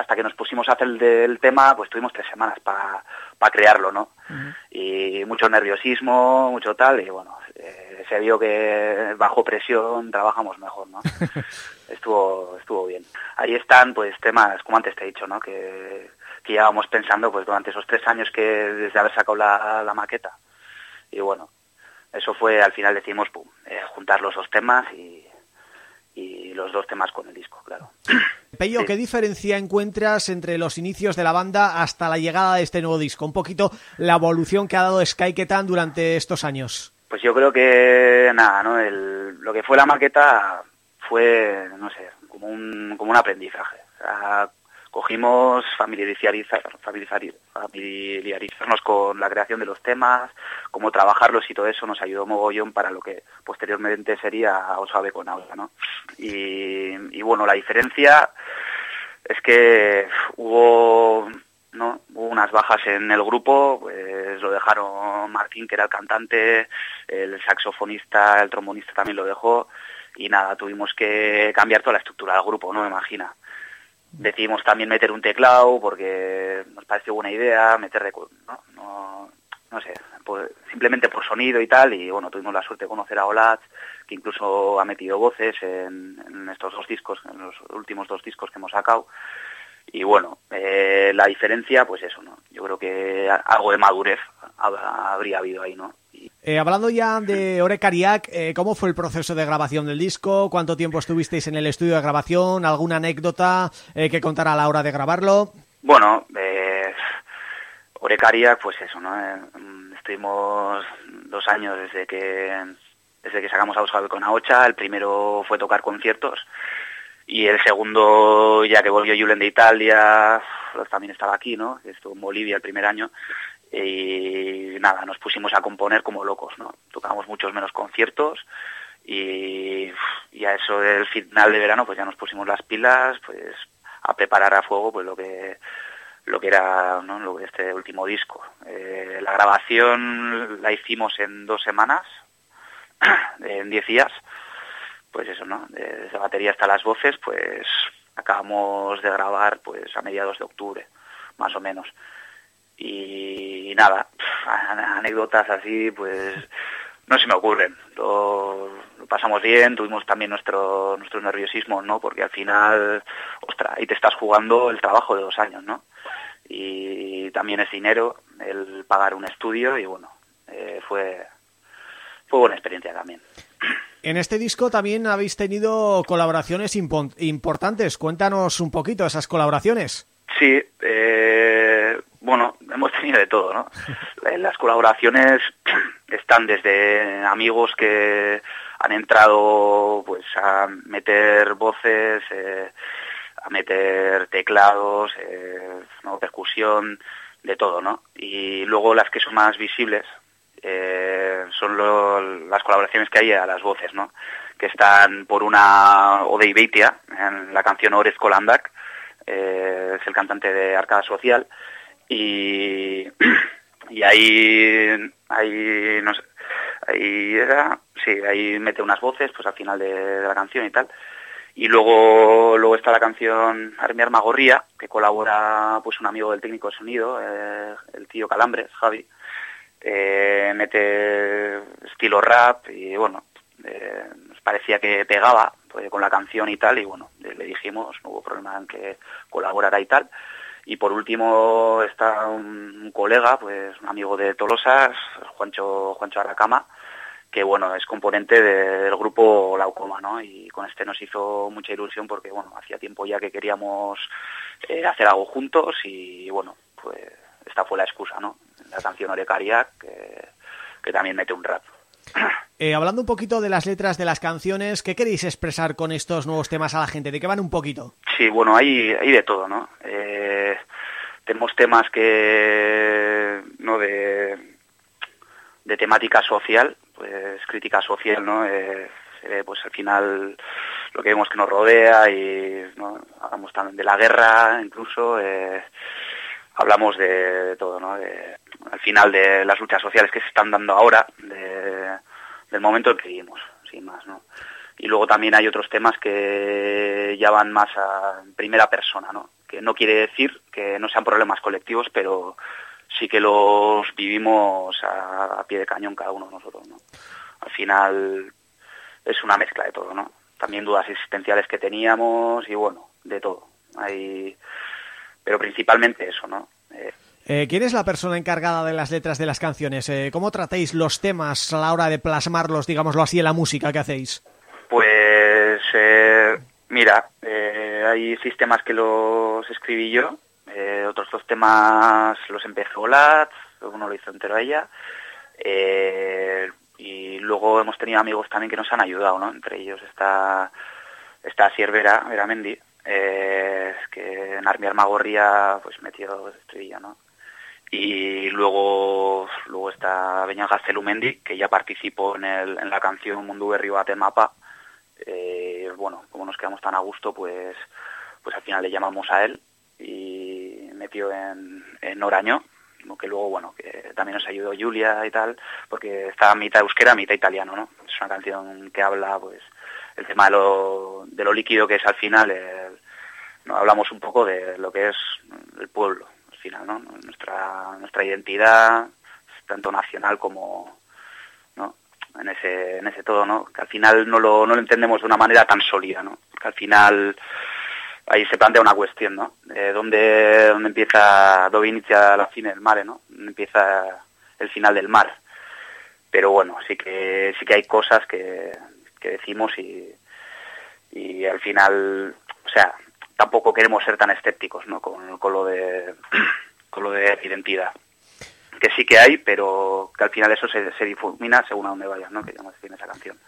hasta que nos pusimos a hacer el, tema, pues tuvimos tres semanas para crearlo, ¿no? Y mucho nerviosismo, mucho tal, y bueno, eh, se vio que bajo presión trabajamos mejor, ¿no? estuvo estuvo bien. Ahí están, pues, temas, como antes te he dicho, ¿no? Que que llevábamos pensando pues durante esos tres años que desde haber sacado la, maqueta. Y bueno, eso fue, al final decidimos pum, eh, juntar los dos temas y, y los dos temas con el disco, claro. Pello, ¿qué diferencia encuentras entre los inicios de la banda hasta la llegada de este nuevo disco? Un poquito la evolución que ha dado Sky Ketan durante estos años. Pues yo creo que, nada, ¿no? El, lo que fue la maqueta fue, no sé, como un, como un aprendizaje. O sea, cogimos familiarizar, familiarizarnos con la creación de los temas, cómo trabajarlos y todo eso nos ayudó mogollón para lo que posteriormente sería Osabe con Aula, ¿no? Y, bueno, la diferencia es que hubo ¿no? Hubo unas bajas en el grupo, pues lo dejaron Martín, que era el cantante, el saxofonista, el trombonista también lo dejó, y nada, tuvimos que cambiar toda la estructura del grupo, ¿no? Me imagina. Decidimos también meter un teclado porque nos pareció buena idea, meter, ¿no? No, sé, simplemente por sonido y tal, y bueno, tuvimos la suerte de conocer a Olat, que incluso ha metido voces en, estos dos discos, en los últimos dos discos que hemos sacado, y bueno, eh, la diferencia, pues eso, ¿no? Yo creo que algo de madurez habría habido ahí, ¿no? Eh, hablando ya de Ore eh, ¿cómo fue el proceso de grabación del disco? ¿Cuánto tiempo estuvisteis en el estudio de grabación? ¿Alguna anécdota eh, que contar a la hora de grabarlo? Bueno, eh, Ore pues eso, ¿no? Eh, estuvimos dos años desde que desde que sacamos a con Aocha. El primero fue tocar conciertos y el segundo, ya que volvió Julen de Italia, pues también estaba aquí, ¿no? Estuvo en Bolivia el primer año y nada, nos pusimos a componer como locos, ¿no? Tocábamos muchos menos conciertos y, y a eso del final de verano pues ya nos pusimos las pilas, pues a preparar a fuego pues lo que lo que era este último disco. Eh, la grabación la hicimos en dos semanas, en diez días, pues eso, ¿no? Desde la batería hasta las voces, pues acabamos de grabar pues a mediados de octubre, más o menos y nada, anécdotas así, pues no se me ocurren. Lo, pasamos bien, tuvimos también nuestro nuestro nerviosismo, ¿no? Porque al final, ostras, ahí te estás jugando el trabajo de dos años, ¿no? Y también es dinero el pagar un estudio y bueno, eh, fue fue buena experiencia también. En este disco también habéis tenido colaboraciones importantes. Cuéntanos un poquito esas colaboraciones. Sí, eh, bueno, hemos tenido de todo, ¿no? Las colaboraciones están desde amigos que han entrado pues a meter voces, eh, a meter teclados, eh, ¿no? percusión, de todo, ¿no? Y luego las que son más visibles eh, son las colaboraciones que hay a las voces, ¿no? Que están por una Ode Ibeitia, en la canción Ores Colandak, eh, es el cantante de Arcada Social, y, y ahí, ahí, ahí era, sí, ahí mete unas voces, pues al final de, la canción y tal. Y luego, luego está la canción Armi Armagorría, que colabora pues un amigo del técnico de sonido, eh, el tío Calambres, Javi. Eh, mete estilo rap y bueno, nos parecía que pegaba pues, con la canción y tal, y bueno, le dijimos, no hubo problema en que colaborara y tal. Y por último está un colega, pues un amigo de Tolosas, Juancho, Juancho Aracama, que bueno, es componente del grupo Laucoma, ¿no? Y con este nos hizo mucha ilusión porque bueno, hacía tiempo ya que queríamos eh, hacer algo juntos y bueno, pues esta fue la excusa, ¿no? La canción Orecaria, que, que también mete un rap. Eh, hablando un poquito de las letras de las canciones, ¿qué queréis expresar con estos nuevos temas a la gente? ¿De qué van un poquito? Sí, bueno, hay, hay de todo, ¿no? Eh, tenemos temas que, ¿no? De, de temática social, pues crítica social, ¿no? Eh, pues al final lo que vemos que nos rodea y ¿no? hablamos también de la guerra, incluso eh, hablamos de, todo, ¿no? De, al final de las luchas sociales que se están dando ahora, de, del momento en que vivimos, sin más, ¿no? Y luego también hay otros temas que ya van más a primera persona, ¿no? Que no quiere decir que no sean problemas colectivos, pero sí que los vivimos a, a pie de cañón cada uno de nosotros, ¿no? Al final es una mezcla de todo, ¿no? También dudas existenciales que teníamos y bueno, de todo. Hay... Pero principalmente eso, ¿no? Eh... ¿Quién es la persona encargada de las letras de las canciones? Eh, ¿Cómo tratáis los temas a la hora de plasmarlos, digámoslo así, en la música que hacéis? Pues, eh, mira, hay sistemas que los escribí yo, otros dos temas los empezó Lat, uno lo hizo entero ella, y luego hemos tenido amigos también que nos han ayudado, ¿no? Entre ellos está, está Siervera, Vera Mendy, que en Armi Armagorria pues metió estrella, ¿no? Y luego luego está Beña Gaztelumendi, que ya participó en, el, en la canción Mundu Berri Bate Mapa. Eh, bueno, como nos quedamos tan a gusto, pues pues al final le llamamos a él y metió en, en Oraño, que luego, bueno, que también nos ayudó Julia y tal, porque está mitad euskera, mitad italiano, ¿no? Es una canción que habla, pues, el tema de lo, de lo líquido que es al final, el, hablamos un poco de lo que es el pueblo, final, ¿no? Nuestra, nuestra identidad, tanto nacional como, ¿no? En ese, en ese todo, ¿no? Que al final no lo, no lo entendemos de una manera tan sólida, ¿no? Que al final ahí se plantea una cuestión, ¿no? Eh, ¿dónde, ¿Dónde empieza, dónde inicia la fin del mar, ¿no? ¿Dónde empieza el final del mar? Pero bueno, sí que sí que hay cosas que, que decimos y, y al final, o sea, tampoco queremos ser tan escépticos, ¿no? Con, con lo de con lo de identidad que sí que hay, pero que al final eso se, se difumina según a dónde vayas, ¿no? Que ya tiene esa canción.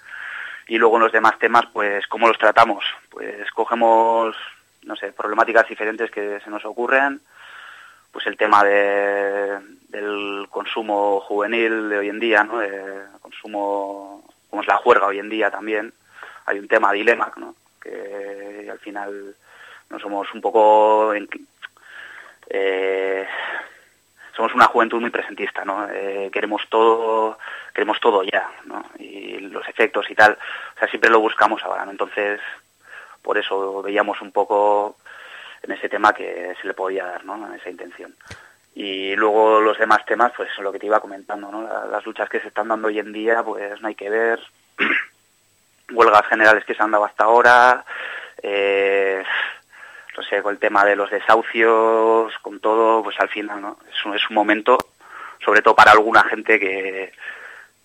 Y luego en los demás temas, pues, ¿cómo los tratamos? Pues cogemos no sé, problemáticas diferentes que se nos ocurren, pues el tema de, del consumo juvenil de hoy en día, ¿no? De consumo, como es la juerga hoy en día también, hay un tema dilema, ¿no? Que al final somos un poco... Eh, somos una juventud muy presentista, ¿no? Eh, queremos todo, queremos todo ya, ¿no? Y los efectos y tal, o sea, siempre lo buscamos ahora, ¿no? Entonces, por eso veíamos un poco en ese tema que se le podía dar, ¿no? En esa intención. Y luego los demás temas, pues lo que te iba comentando, ¿no? Las luchas que se están dando hoy en día, pues no hay que ver. Huelgas generales que se han dado hasta ahora, eh, no sé, con el tema de los desahucios, con todo, pues al final, ¿no? Es un, es un momento, sobre todo para alguna gente que,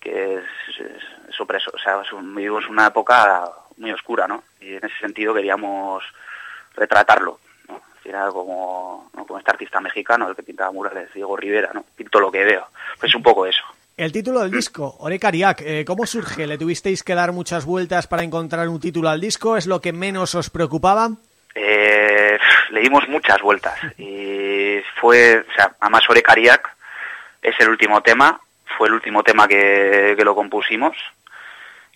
es, es, o sea, es un, vivimos una época muy oscura, ¿no? Y en ese sentido queríamos retratarlo, ¿no? Era como, ¿no? como este artista mexicano, el que pintaba murales, Diego Rivera, ¿no? Pinto lo que veo. Pues un poco eso. El título del disco, Orecariac, eh, ¿cómo surge? ¿Le tuvisteis que dar muchas vueltas para encontrar un título al disco? ¿Es lo que menos os preocupaba? Eh, le dimos muchas vueltas y fue, o sea, además Orecariac es el último tema, fue el último tema que, que lo compusimos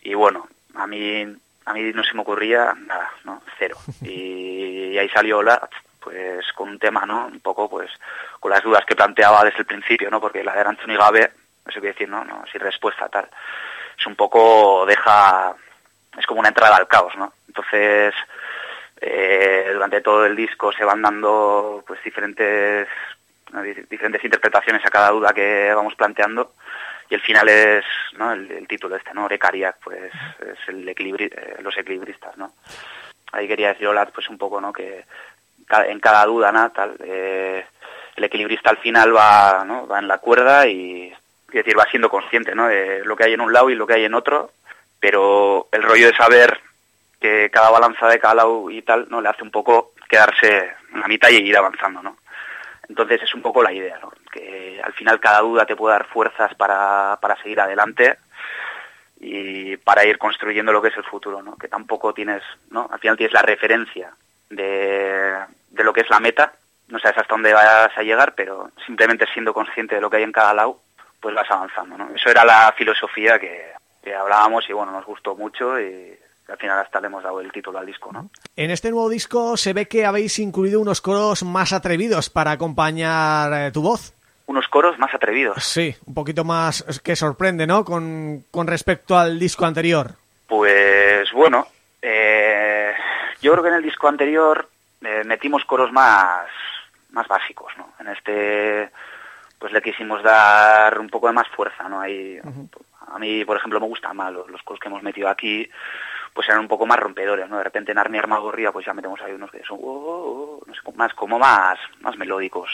y bueno, a mí a mí no se me ocurría nada, ¿no? Cero. Y, y ahí salió la, pues con un tema, ¿no? Un poco, pues, con las dudas que planteaba desde el principio, ¿no? Porque la de Anthony Gabe, no sé qué decir, ¿no? no sin respuesta, tal. Es un poco, deja, es como una entrada al caos, ¿no? Entonces, eh, durante todo el disco se van dando, pues, diferentes, ¿no? diferentes interpretaciones a cada duda que vamos planteando y el final es ¿no? el, el título este, ¿no? Pues es el equilibri eh, los equilibristas, ¿no? Ahí quería decir Olat, pues un poco, ¿no? Que en cada duda, ¿no? Tal, eh, el equilibrista al final va, ¿no? Va en la cuerda y, decir, va siendo consciente, ¿no? De lo que hay en un lado y lo que hay en otro, pero el rollo de saber que cada balanza de cada lado y tal, ¿no? Le hace un poco quedarse en la mitad y ir avanzando, ¿no? Entonces es un poco la idea, ¿no? que al final cada duda te puede dar fuerzas para, para seguir adelante y para ir construyendo lo que es el futuro, ¿no? que tampoco tienes, ¿no? al final tienes la referencia de, de lo que es la meta, no sabes hasta dónde vas a llegar, pero simplemente siendo consciente de lo que hay en cada lado, pues vas avanzando. ¿no? Eso era la filosofía que, que hablábamos y bueno, nos gustó mucho y al final hasta le hemos dado el título al disco, ¿no? En este nuevo disco se ve que habéis incluido unos coros más atrevidos para acompañar eh, tu voz. Unos coros más atrevidos. Sí, un poquito más que sorprende, ¿no? Con, con respecto al disco anterior. Pues bueno, eh, yo creo que en el disco anterior eh, metimos coros más, más básicos, ¿no? En este pues le quisimos dar un poco de más fuerza, ¿no? Ahí, uh -huh. A mí, por ejemplo, me gustan más los, los coros que hemos metido aquí, pues eran un poco más rompedores, ¿no? De repente en Armia Armagorría pues ya metemos ahí unos que son, oh, oh, oh, no sé, más, como más, más melódicos,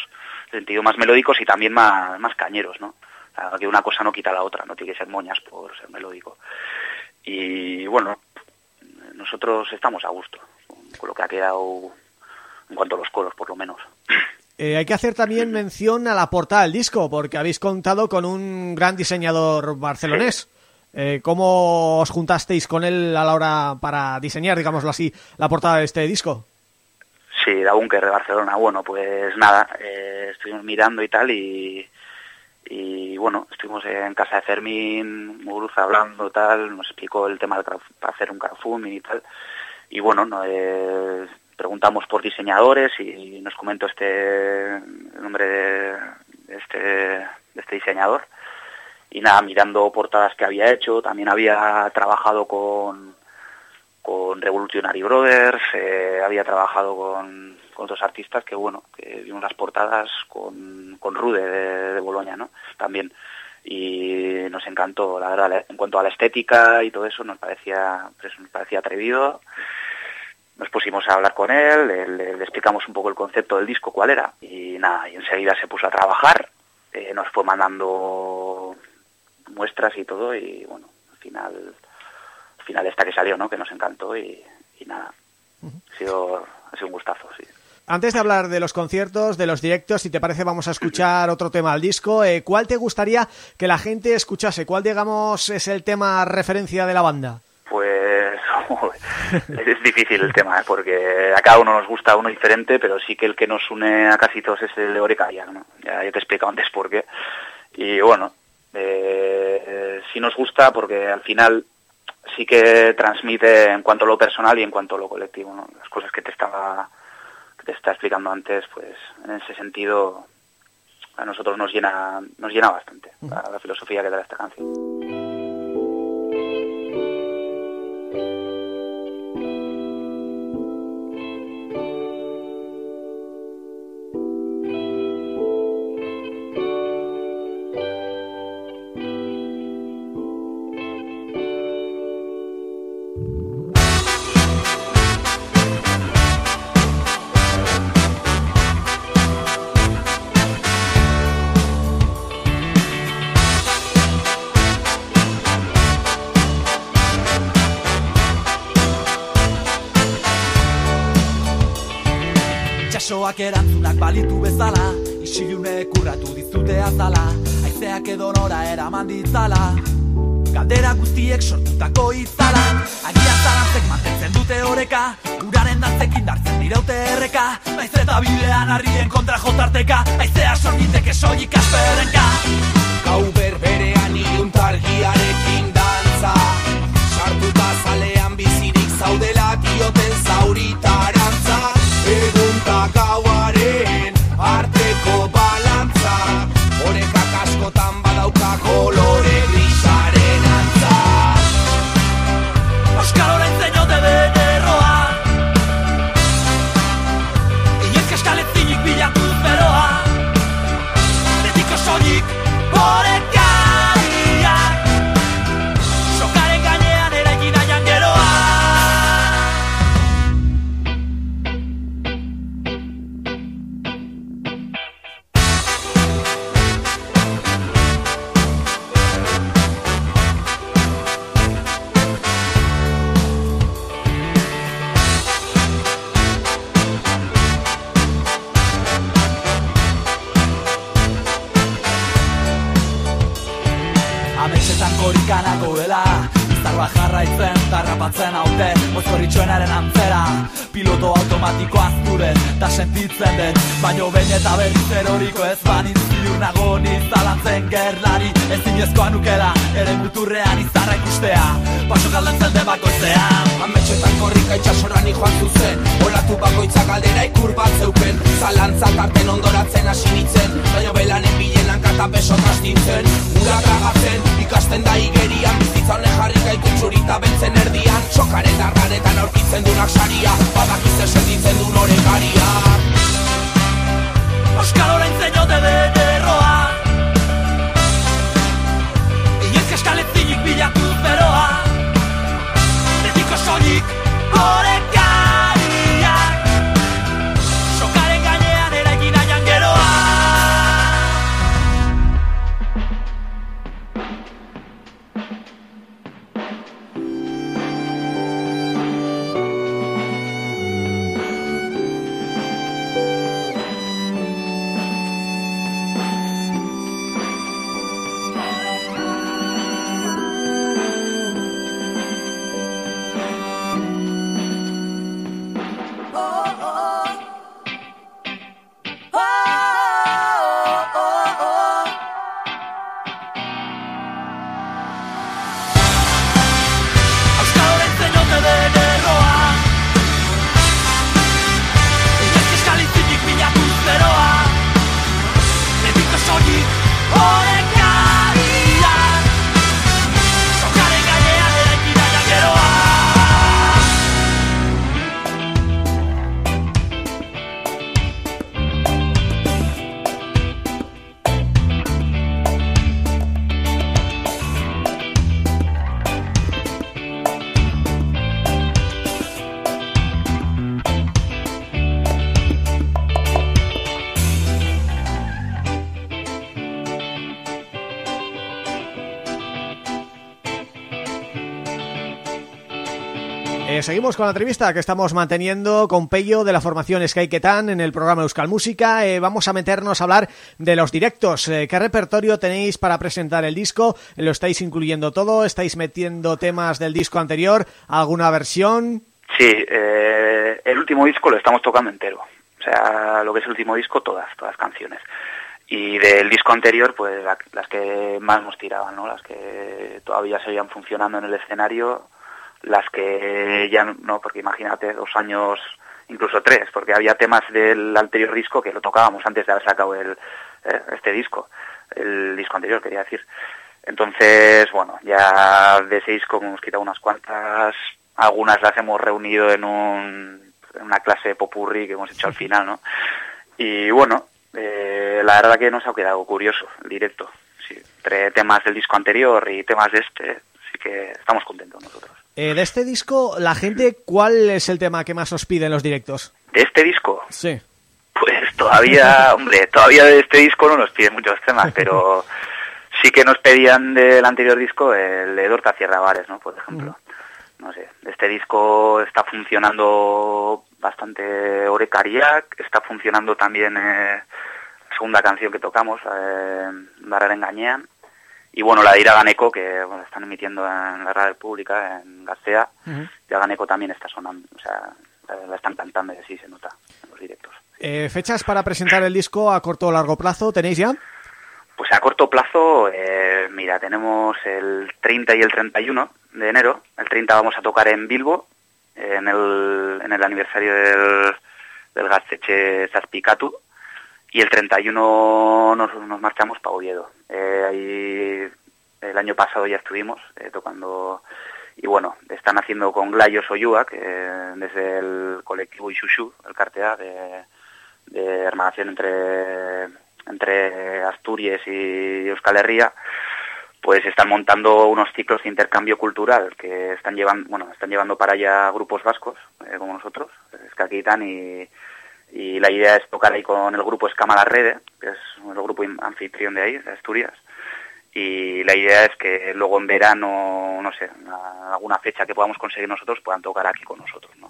sentido más melódicos y también más, más cañeros, ¿no? O sea, que una cosa no quita la otra, no tiene que ser moñas por ser melódico. Y bueno, nosotros estamos a gusto con lo que ha quedado en cuanto a los coros, por lo menos. Eh, hay que hacer también mención a la portada del disco, porque habéis contado con un gran diseñador barcelonés. Eh, ¿Cómo os juntasteis con él a la hora para diseñar, digámoslo así, la portada de este disco? Sí, da Bunker de Barcelona. Bueno, pues nada, eh, estuvimos mirando y tal y, y bueno, estuvimos en casa de Fermín Muguruza hablando tal, nos explicó el tema para hacer un crowdfunding y tal. Y bueno, no, eh, preguntamos por diseñadores y nos comentó este el nombre de este, de este diseñador y nada, mirando portadas que había hecho, también había trabajado con, con Revolutionary Brothers, eh, había trabajado con, otros artistas que bueno, que vimos las portadas con, con Rude de, de Boloña, ¿no? También. Y nos encantó, la verdad, en cuanto a la estética y todo eso nos parecía, pues, nos parecía atrevido. Nos pusimos a hablar con él, le, explicamos un poco el concepto del disco, cuál era, y nada, y enseguida se puso a trabajar, eh, nos fue mandando muestras y todo, y bueno, al final, al final esta que salió, ¿no? Que nos encantó y, y nada, uh -huh. ha, sido, ha sido un gustazo, sí. Antes de hablar de los conciertos, de los directos, si te parece vamos a escuchar otro tema al disco. Eh, ¿Cuál te gustaría que la gente escuchase? ¿Cuál, digamos, es el tema referencia de la banda? Pues es difícil el tema, ¿eh? porque a cada uno nos gusta uno diferente, pero sí que el que nos une a casi todos es el de Orecaria, ¿no? Ya, ya te he explicado antes por qué. Y bueno, eh, sí nos gusta porque al final sí que transmite en cuanto a lo personal y en cuanto a lo colectivo, ¿no? Las cosas que te estaba que te estaba explicando antes, pues en ese sentido a nosotros nos llena nos llena bastante la, la filosofía que da esta canción. Itxasoak erantzunak balitu bezala Isilune kurratu dizute azala Aizeak edo nora eraman ditzala. Galdera guztiek sortutako itzala Agia zarantzek mantentzen dute oreka Uraren dantzekin dartzen diraute erreka. Naiz eta bidean harrien kontra jotarteka Aizea sorgiteke soik asperenka. Gau berberean iluntargiarekin bakoitza galdera ikur bat zeuken Zalantzak arten ondoratzen hasi nitzen Baina belanen bilen hankata beso trastintzen Ura tragatzen, ikasten da igerian. Bizitza honen jarri gaitu txurita bentzen erdian. Txokaren arganetan aurkitzen dunak saria. Badakiz esenditzen du nore garia Euskal orain zein ote den erroa Iez eskalezinik bilatu beroa Betiko sonik orekariak seguimos con la entrevista que estamos manteniendo con Pello de la formación Sky Ketan en el programa Euskal Música. Eh, vamos a meternos a hablar de los directos. Eh, ¿Qué repertorio tenéis para presentar el disco? ¿Lo estáis incluyendo todo? ¿Estáis metiendo temas del disco anterior? ¿Alguna versión? Sí, eh, el último disco lo estamos tocando entero. O sea, lo que es el último disco, todas, todas canciones. Y del disco anterior, pues la- las que más nos tiraban, ¿no? Las que todavía seguían funcionando en el escenario, las que ya no, porque imagínate, dos años, incluso tres, porque había temas del anterior disco que lo tocábamos antes de haber sacado el, eh, este disco, el disco anterior, quería decir. Entonces, bueno, ya de ese disco hemos quitado unas cuantas, algunas las hemos reunido en, un, en una clase de popurrí que hemos hecho al final, ¿no? Y bueno, eh, la verdad que nos ha quedado curioso el directo. Sí, entre temas del disco anterior y temas de este, sí que estamos contentos nosotros. Eh, de este disco, la gente, ¿cuál es el tema que más os pide en los directos? De este disco, Sí. pues todavía, hombre, todavía de este disco no nos piden muchos temas, pero sí que nos pedían del anterior disco el de Dorta Sierra Bares, ¿no? Por ejemplo. No sé, este disco está funcionando bastante Orecariac, está funcionando también eh, la segunda canción que tocamos, eh, Barrer Engañean, y bueno, la de Iraganeco, que bueno, están emitiendo en la radio pública, en Gaztea, Iraganeco también está sonando, o sea, la, están cantando y así se nota en los directos. Eh, ¿Fechas para presentar el disco a corto o largo plazo tenéis ya? Pues a corto plazo, eh, mira, tenemos el 30 y el 31 de enero. El 30 vamos a tocar en Bilbo, en el, en el aniversario del, del Gazteche Zazpicatu. Y el 31 nos, nos marchamos para Oviedo. Eh, ahí el año pasado ya estuvimos eh, tocando y bueno, están haciendo con Glayo Soyua, que desde el colectivo Ixuxu, el cartea de, de hermanación entre, entre Asturias y Euskal Herria, pues están montando unos ciclos de intercambio cultural que están llevando, bueno, están llevando para allá grupos vascos, eh, como nosotros, Escaquitán y, y la idea es tocar ahí con el grupo Escama Rede, que es el grupo anfitrión de ahí, de Asturias, y la idea es que luego en verano, no sé, alguna fecha que podamos conseguir nosotros puedan tocar aquí con nosotros, ¿no?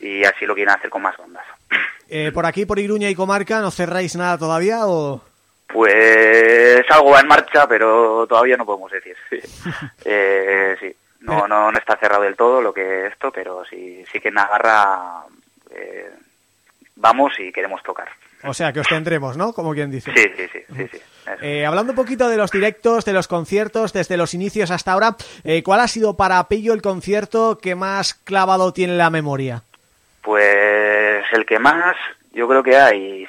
Y así lo quieren hacer con más bandas. Eh, ¿Por aquí, por Iruña y Comarca, no cerráis nada todavía o...? Pues algo va en marcha, pero todavía no podemos decir. Sí, eh, sí. No, no, no está cerrado del todo lo que esto, pero sí, sí que en Nagarra eh, vamos y queremos tocar. O sea, que os tendremos, ¿no? Como quien dice. Sí, sí, sí. sí, sí. Eh, hablando un poquito de los directos, de los conciertos, desde los inicios hasta ahora, eh, ¿cuál ha sido para Pello el concierto que más clavado tiene en la memoria? Pues el que más, yo creo que hay,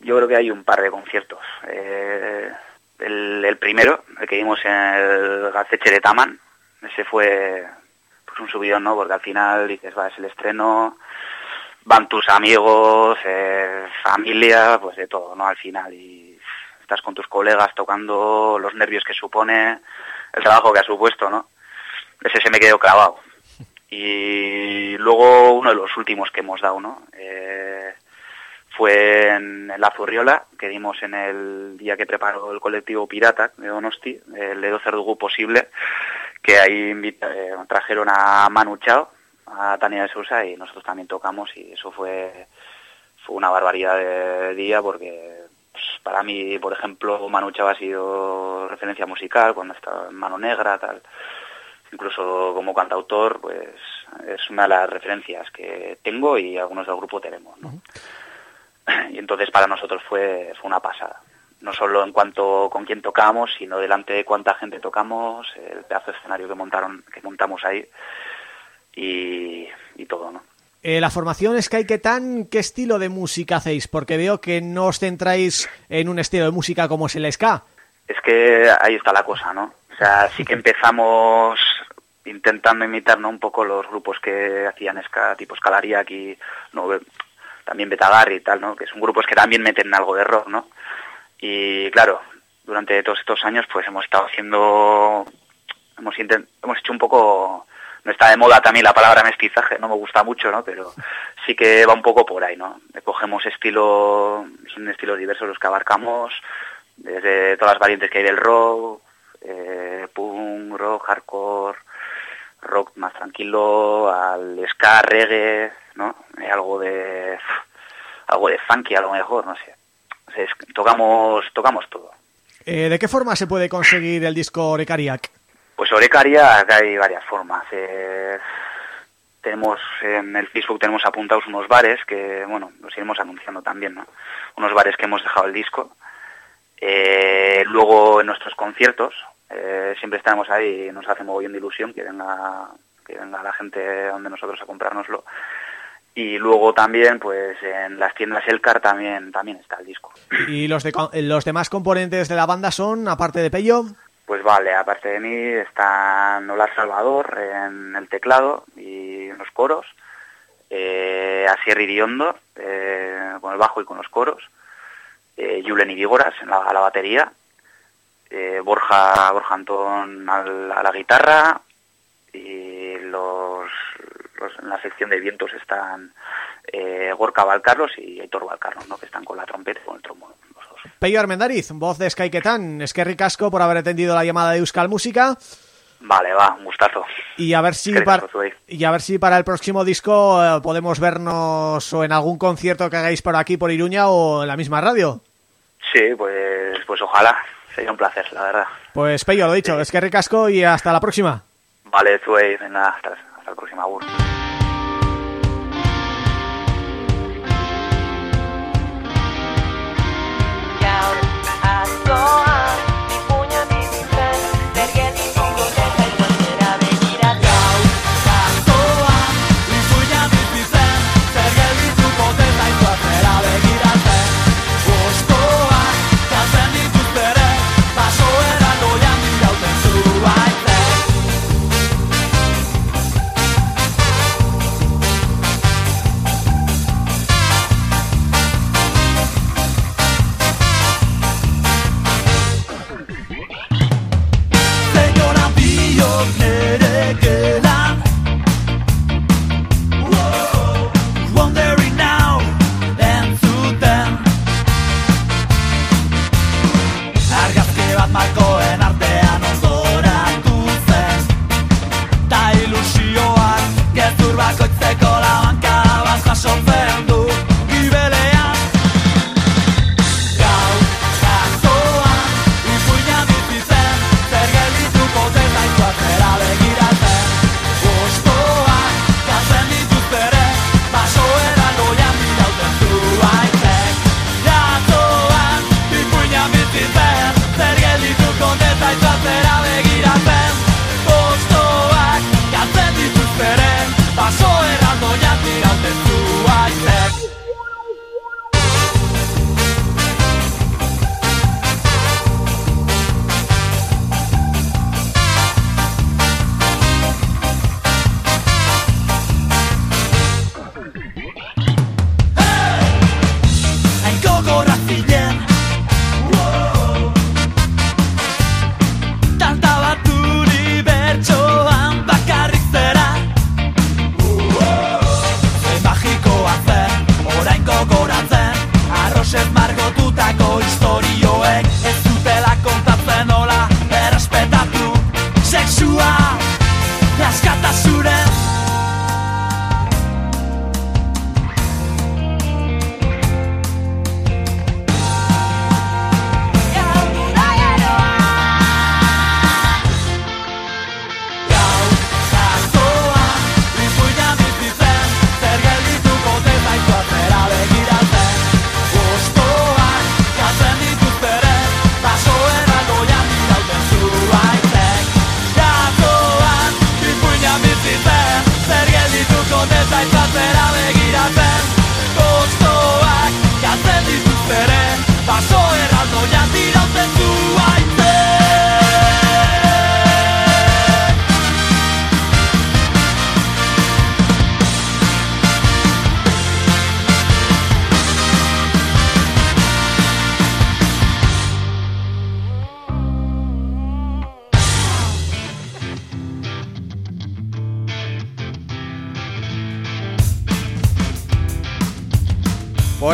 yo creo que hay un par de conciertos. Eh, el, el, primero, el que vimos en el Gaceche de Taman, ese fue pues un subidón, ¿no? Porque al final dices, va, es el estreno, van tus amigos, eh, familia, pues de todo, ¿no? Al final, y estás con tus colegas tocando los nervios que supone el trabajo que ha supuesto, ¿no? Ese se me quedó clavado. Y luego uno de los últimos que hemos dado, ¿no? Eh, fue en, la Zurriola, que dimos en el día que preparó el colectivo Pirata de Donosti, el de Cerdugu Posible, que ahí eh, trajeron a Manu Chao, a Tania de Sousa y nosotros también tocamos y eso fue, fue una barbaridad de día porque pues, para mí, por ejemplo, Manu Chao ha sido referencia musical cuando estaba en Mano Negra, tal incluso como cantautor, pues es una de las referencias que tengo y algunos del grupo tenemos, ¿no? Uh -huh. Y entonces para nosotros fue, fue una pasada. No solo en cuanto con quién tocamos, sino delante de cuánta gente tocamos, el pedazo de escenario que montaron, que montamos ahí y, y todo, ¿no? Eh, la formación Sky Ketan, ¿qué estilo de música hacéis? Porque veo que no os centráis en un estilo de música como es el ska. Es que ahí está la cosa, ¿no? O sea, sí que empezamos intentando imitar ¿no? un poco los grupos que hacían ska, tipo Scalariac y no, también Betagarri y tal, ¿no? Que son grupos que también meten algo de rock, ¿no? Y claro, durante todos estos años pues hemos estado haciendo, hemos, hemos hecho un poco, no está de moda también la palabra mestizaje, no me gusta mucho, ¿no? Pero sí que va un poco por ahí, ¿no? Cogemos estilo, son estilos diversos los que abarcamos, desde todas las variantes que hay del rock, eh, punk, rock, hardcore, rock más tranquilo, al ska, reggae, ¿no? Hay algo de algo de funky a lo mejor, no sé. Tocamos tocamos todo. Eh, ¿De qué forma se puede conseguir el disco Orecariac? Pues Orecariac hay varias formas. Eh, tenemos en el Facebook tenemos apuntados unos bares que, bueno, los iremos anunciando también, ¿no? Unos bares que hemos dejado el disco. Eh, luego en nuestros conciertos, eh, siempre estamos ahí y nos hace mogollón de ilusión que venga, que venga la gente donde nosotros a comprárnoslo. Y luego también, pues en las tiendas Elcar también también está el disco. ¿Y los, de, los demás componentes de la banda son, aparte de Pello? Pues vale, aparte de mí están Olar Salvador en el teclado y en los coros, eh, Asier Iriondo eh, con el bajo y con los coros, eh, Julen Idigoras en la, a la batería, eh, Borja, Borja Antón a la, guitarra y los, los, en la sección de vientos están eh, Gorka Valcarlos y Héctor Valcarlos, ¿no? que están con la trompeta y con el trombón. Pello Armendariz, voz de Sky Ketan, es que ricasco por haber atendido la llamada de Euskal Música. Vale, va, un gustazo. Y a ver si para, y a ver si para el próximo disco eh, podemos vernos o en algún concierto que hagáis por aquí por Iruña o en la misma radio. Sí, pues pues ojalá. Sería un placer, la verdad. Pues Pello, lo dicho, sí. es que ricasco y hasta la próxima. Vale, Zuey, venga, hasta, hasta la próxima. Bur. 너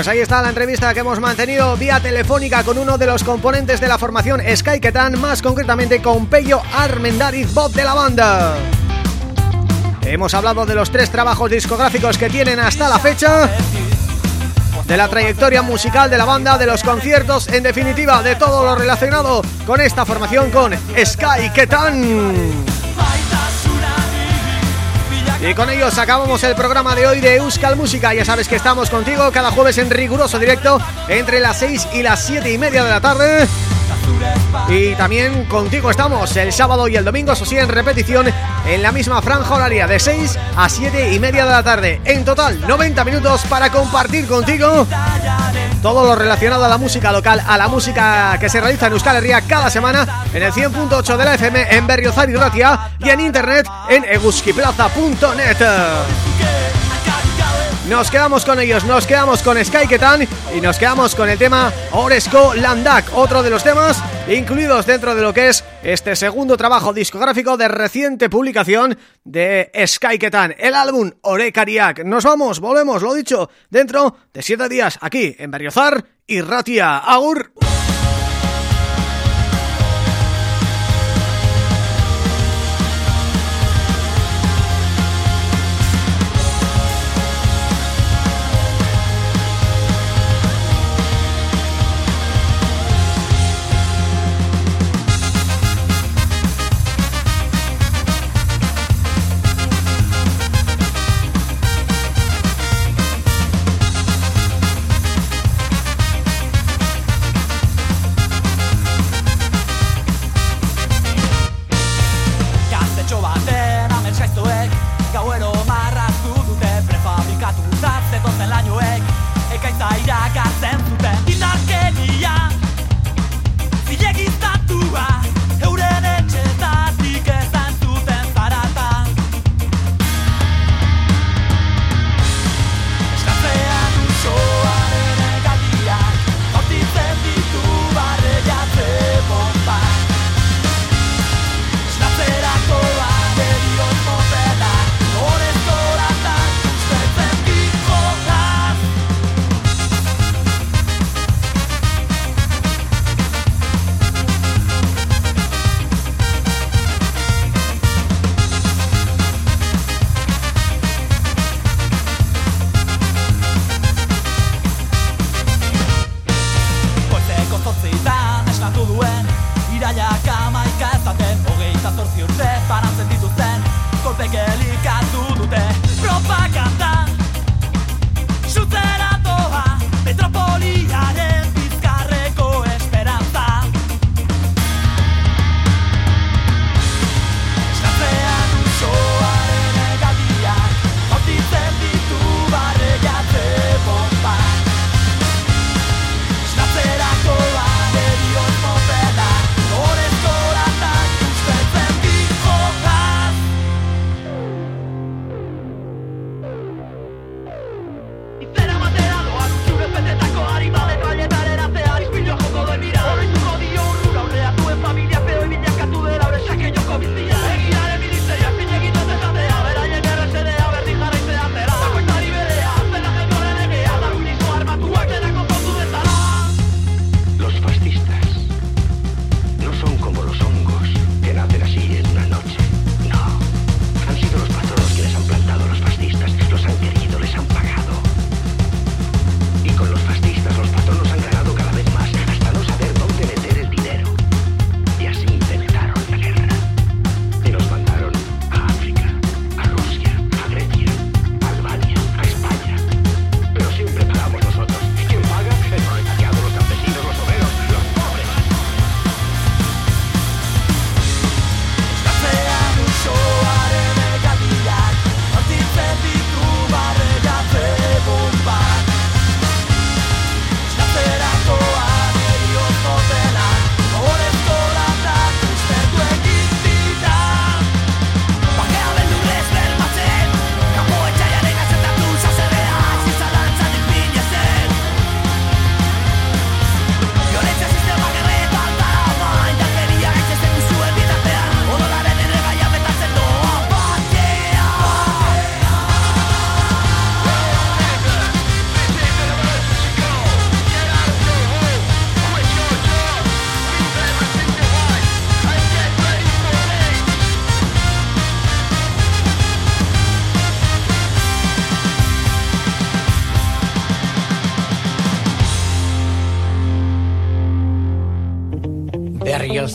Pues ahí está la entrevista que hemos mantenido vía telefónica con uno de los componentes de la formación Sky Ketan, más concretamente con Pello Armendariz, voz de la banda. Hemos hablado de los tres trabajos discográficos que tienen hasta la fecha de la trayectoria musical de la banda, de los conciertos, en definitiva, de todo lo relacionado con esta formación con Sky Ketan. Y con ellos acabamos el programa de hoy de Euskal Música. Ya sabes que estamos contigo cada jueves en riguroso directo Entre las 6 y las 7 y media de la tarde y también contigo estamos el sábado y el domingo, eso sí, en repetición en la misma franja horaria de 6 a 7 y media de la tarde. En total, 90 minutos para compartir contigo todo lo relacionado a la música local, a la música que se realiza en Euskal Herria cada semana en el 100.8 de la FM en Berriozar y Ratia y en internet en eguskiplaza.net. Nos quedamos con ellos, nos quedamos con Sky Ketan y nos quedamos con el tema Oresco Landak, otro de los temas incluidos dentro de lo que es este segundo trabajo discográfico de reciente publicación de Sky Ketan, el álbum Orekariak. Nos vamos, volvemos, lo dicho, dentro de siete días aquí en Berriozar y Ratia. Agur.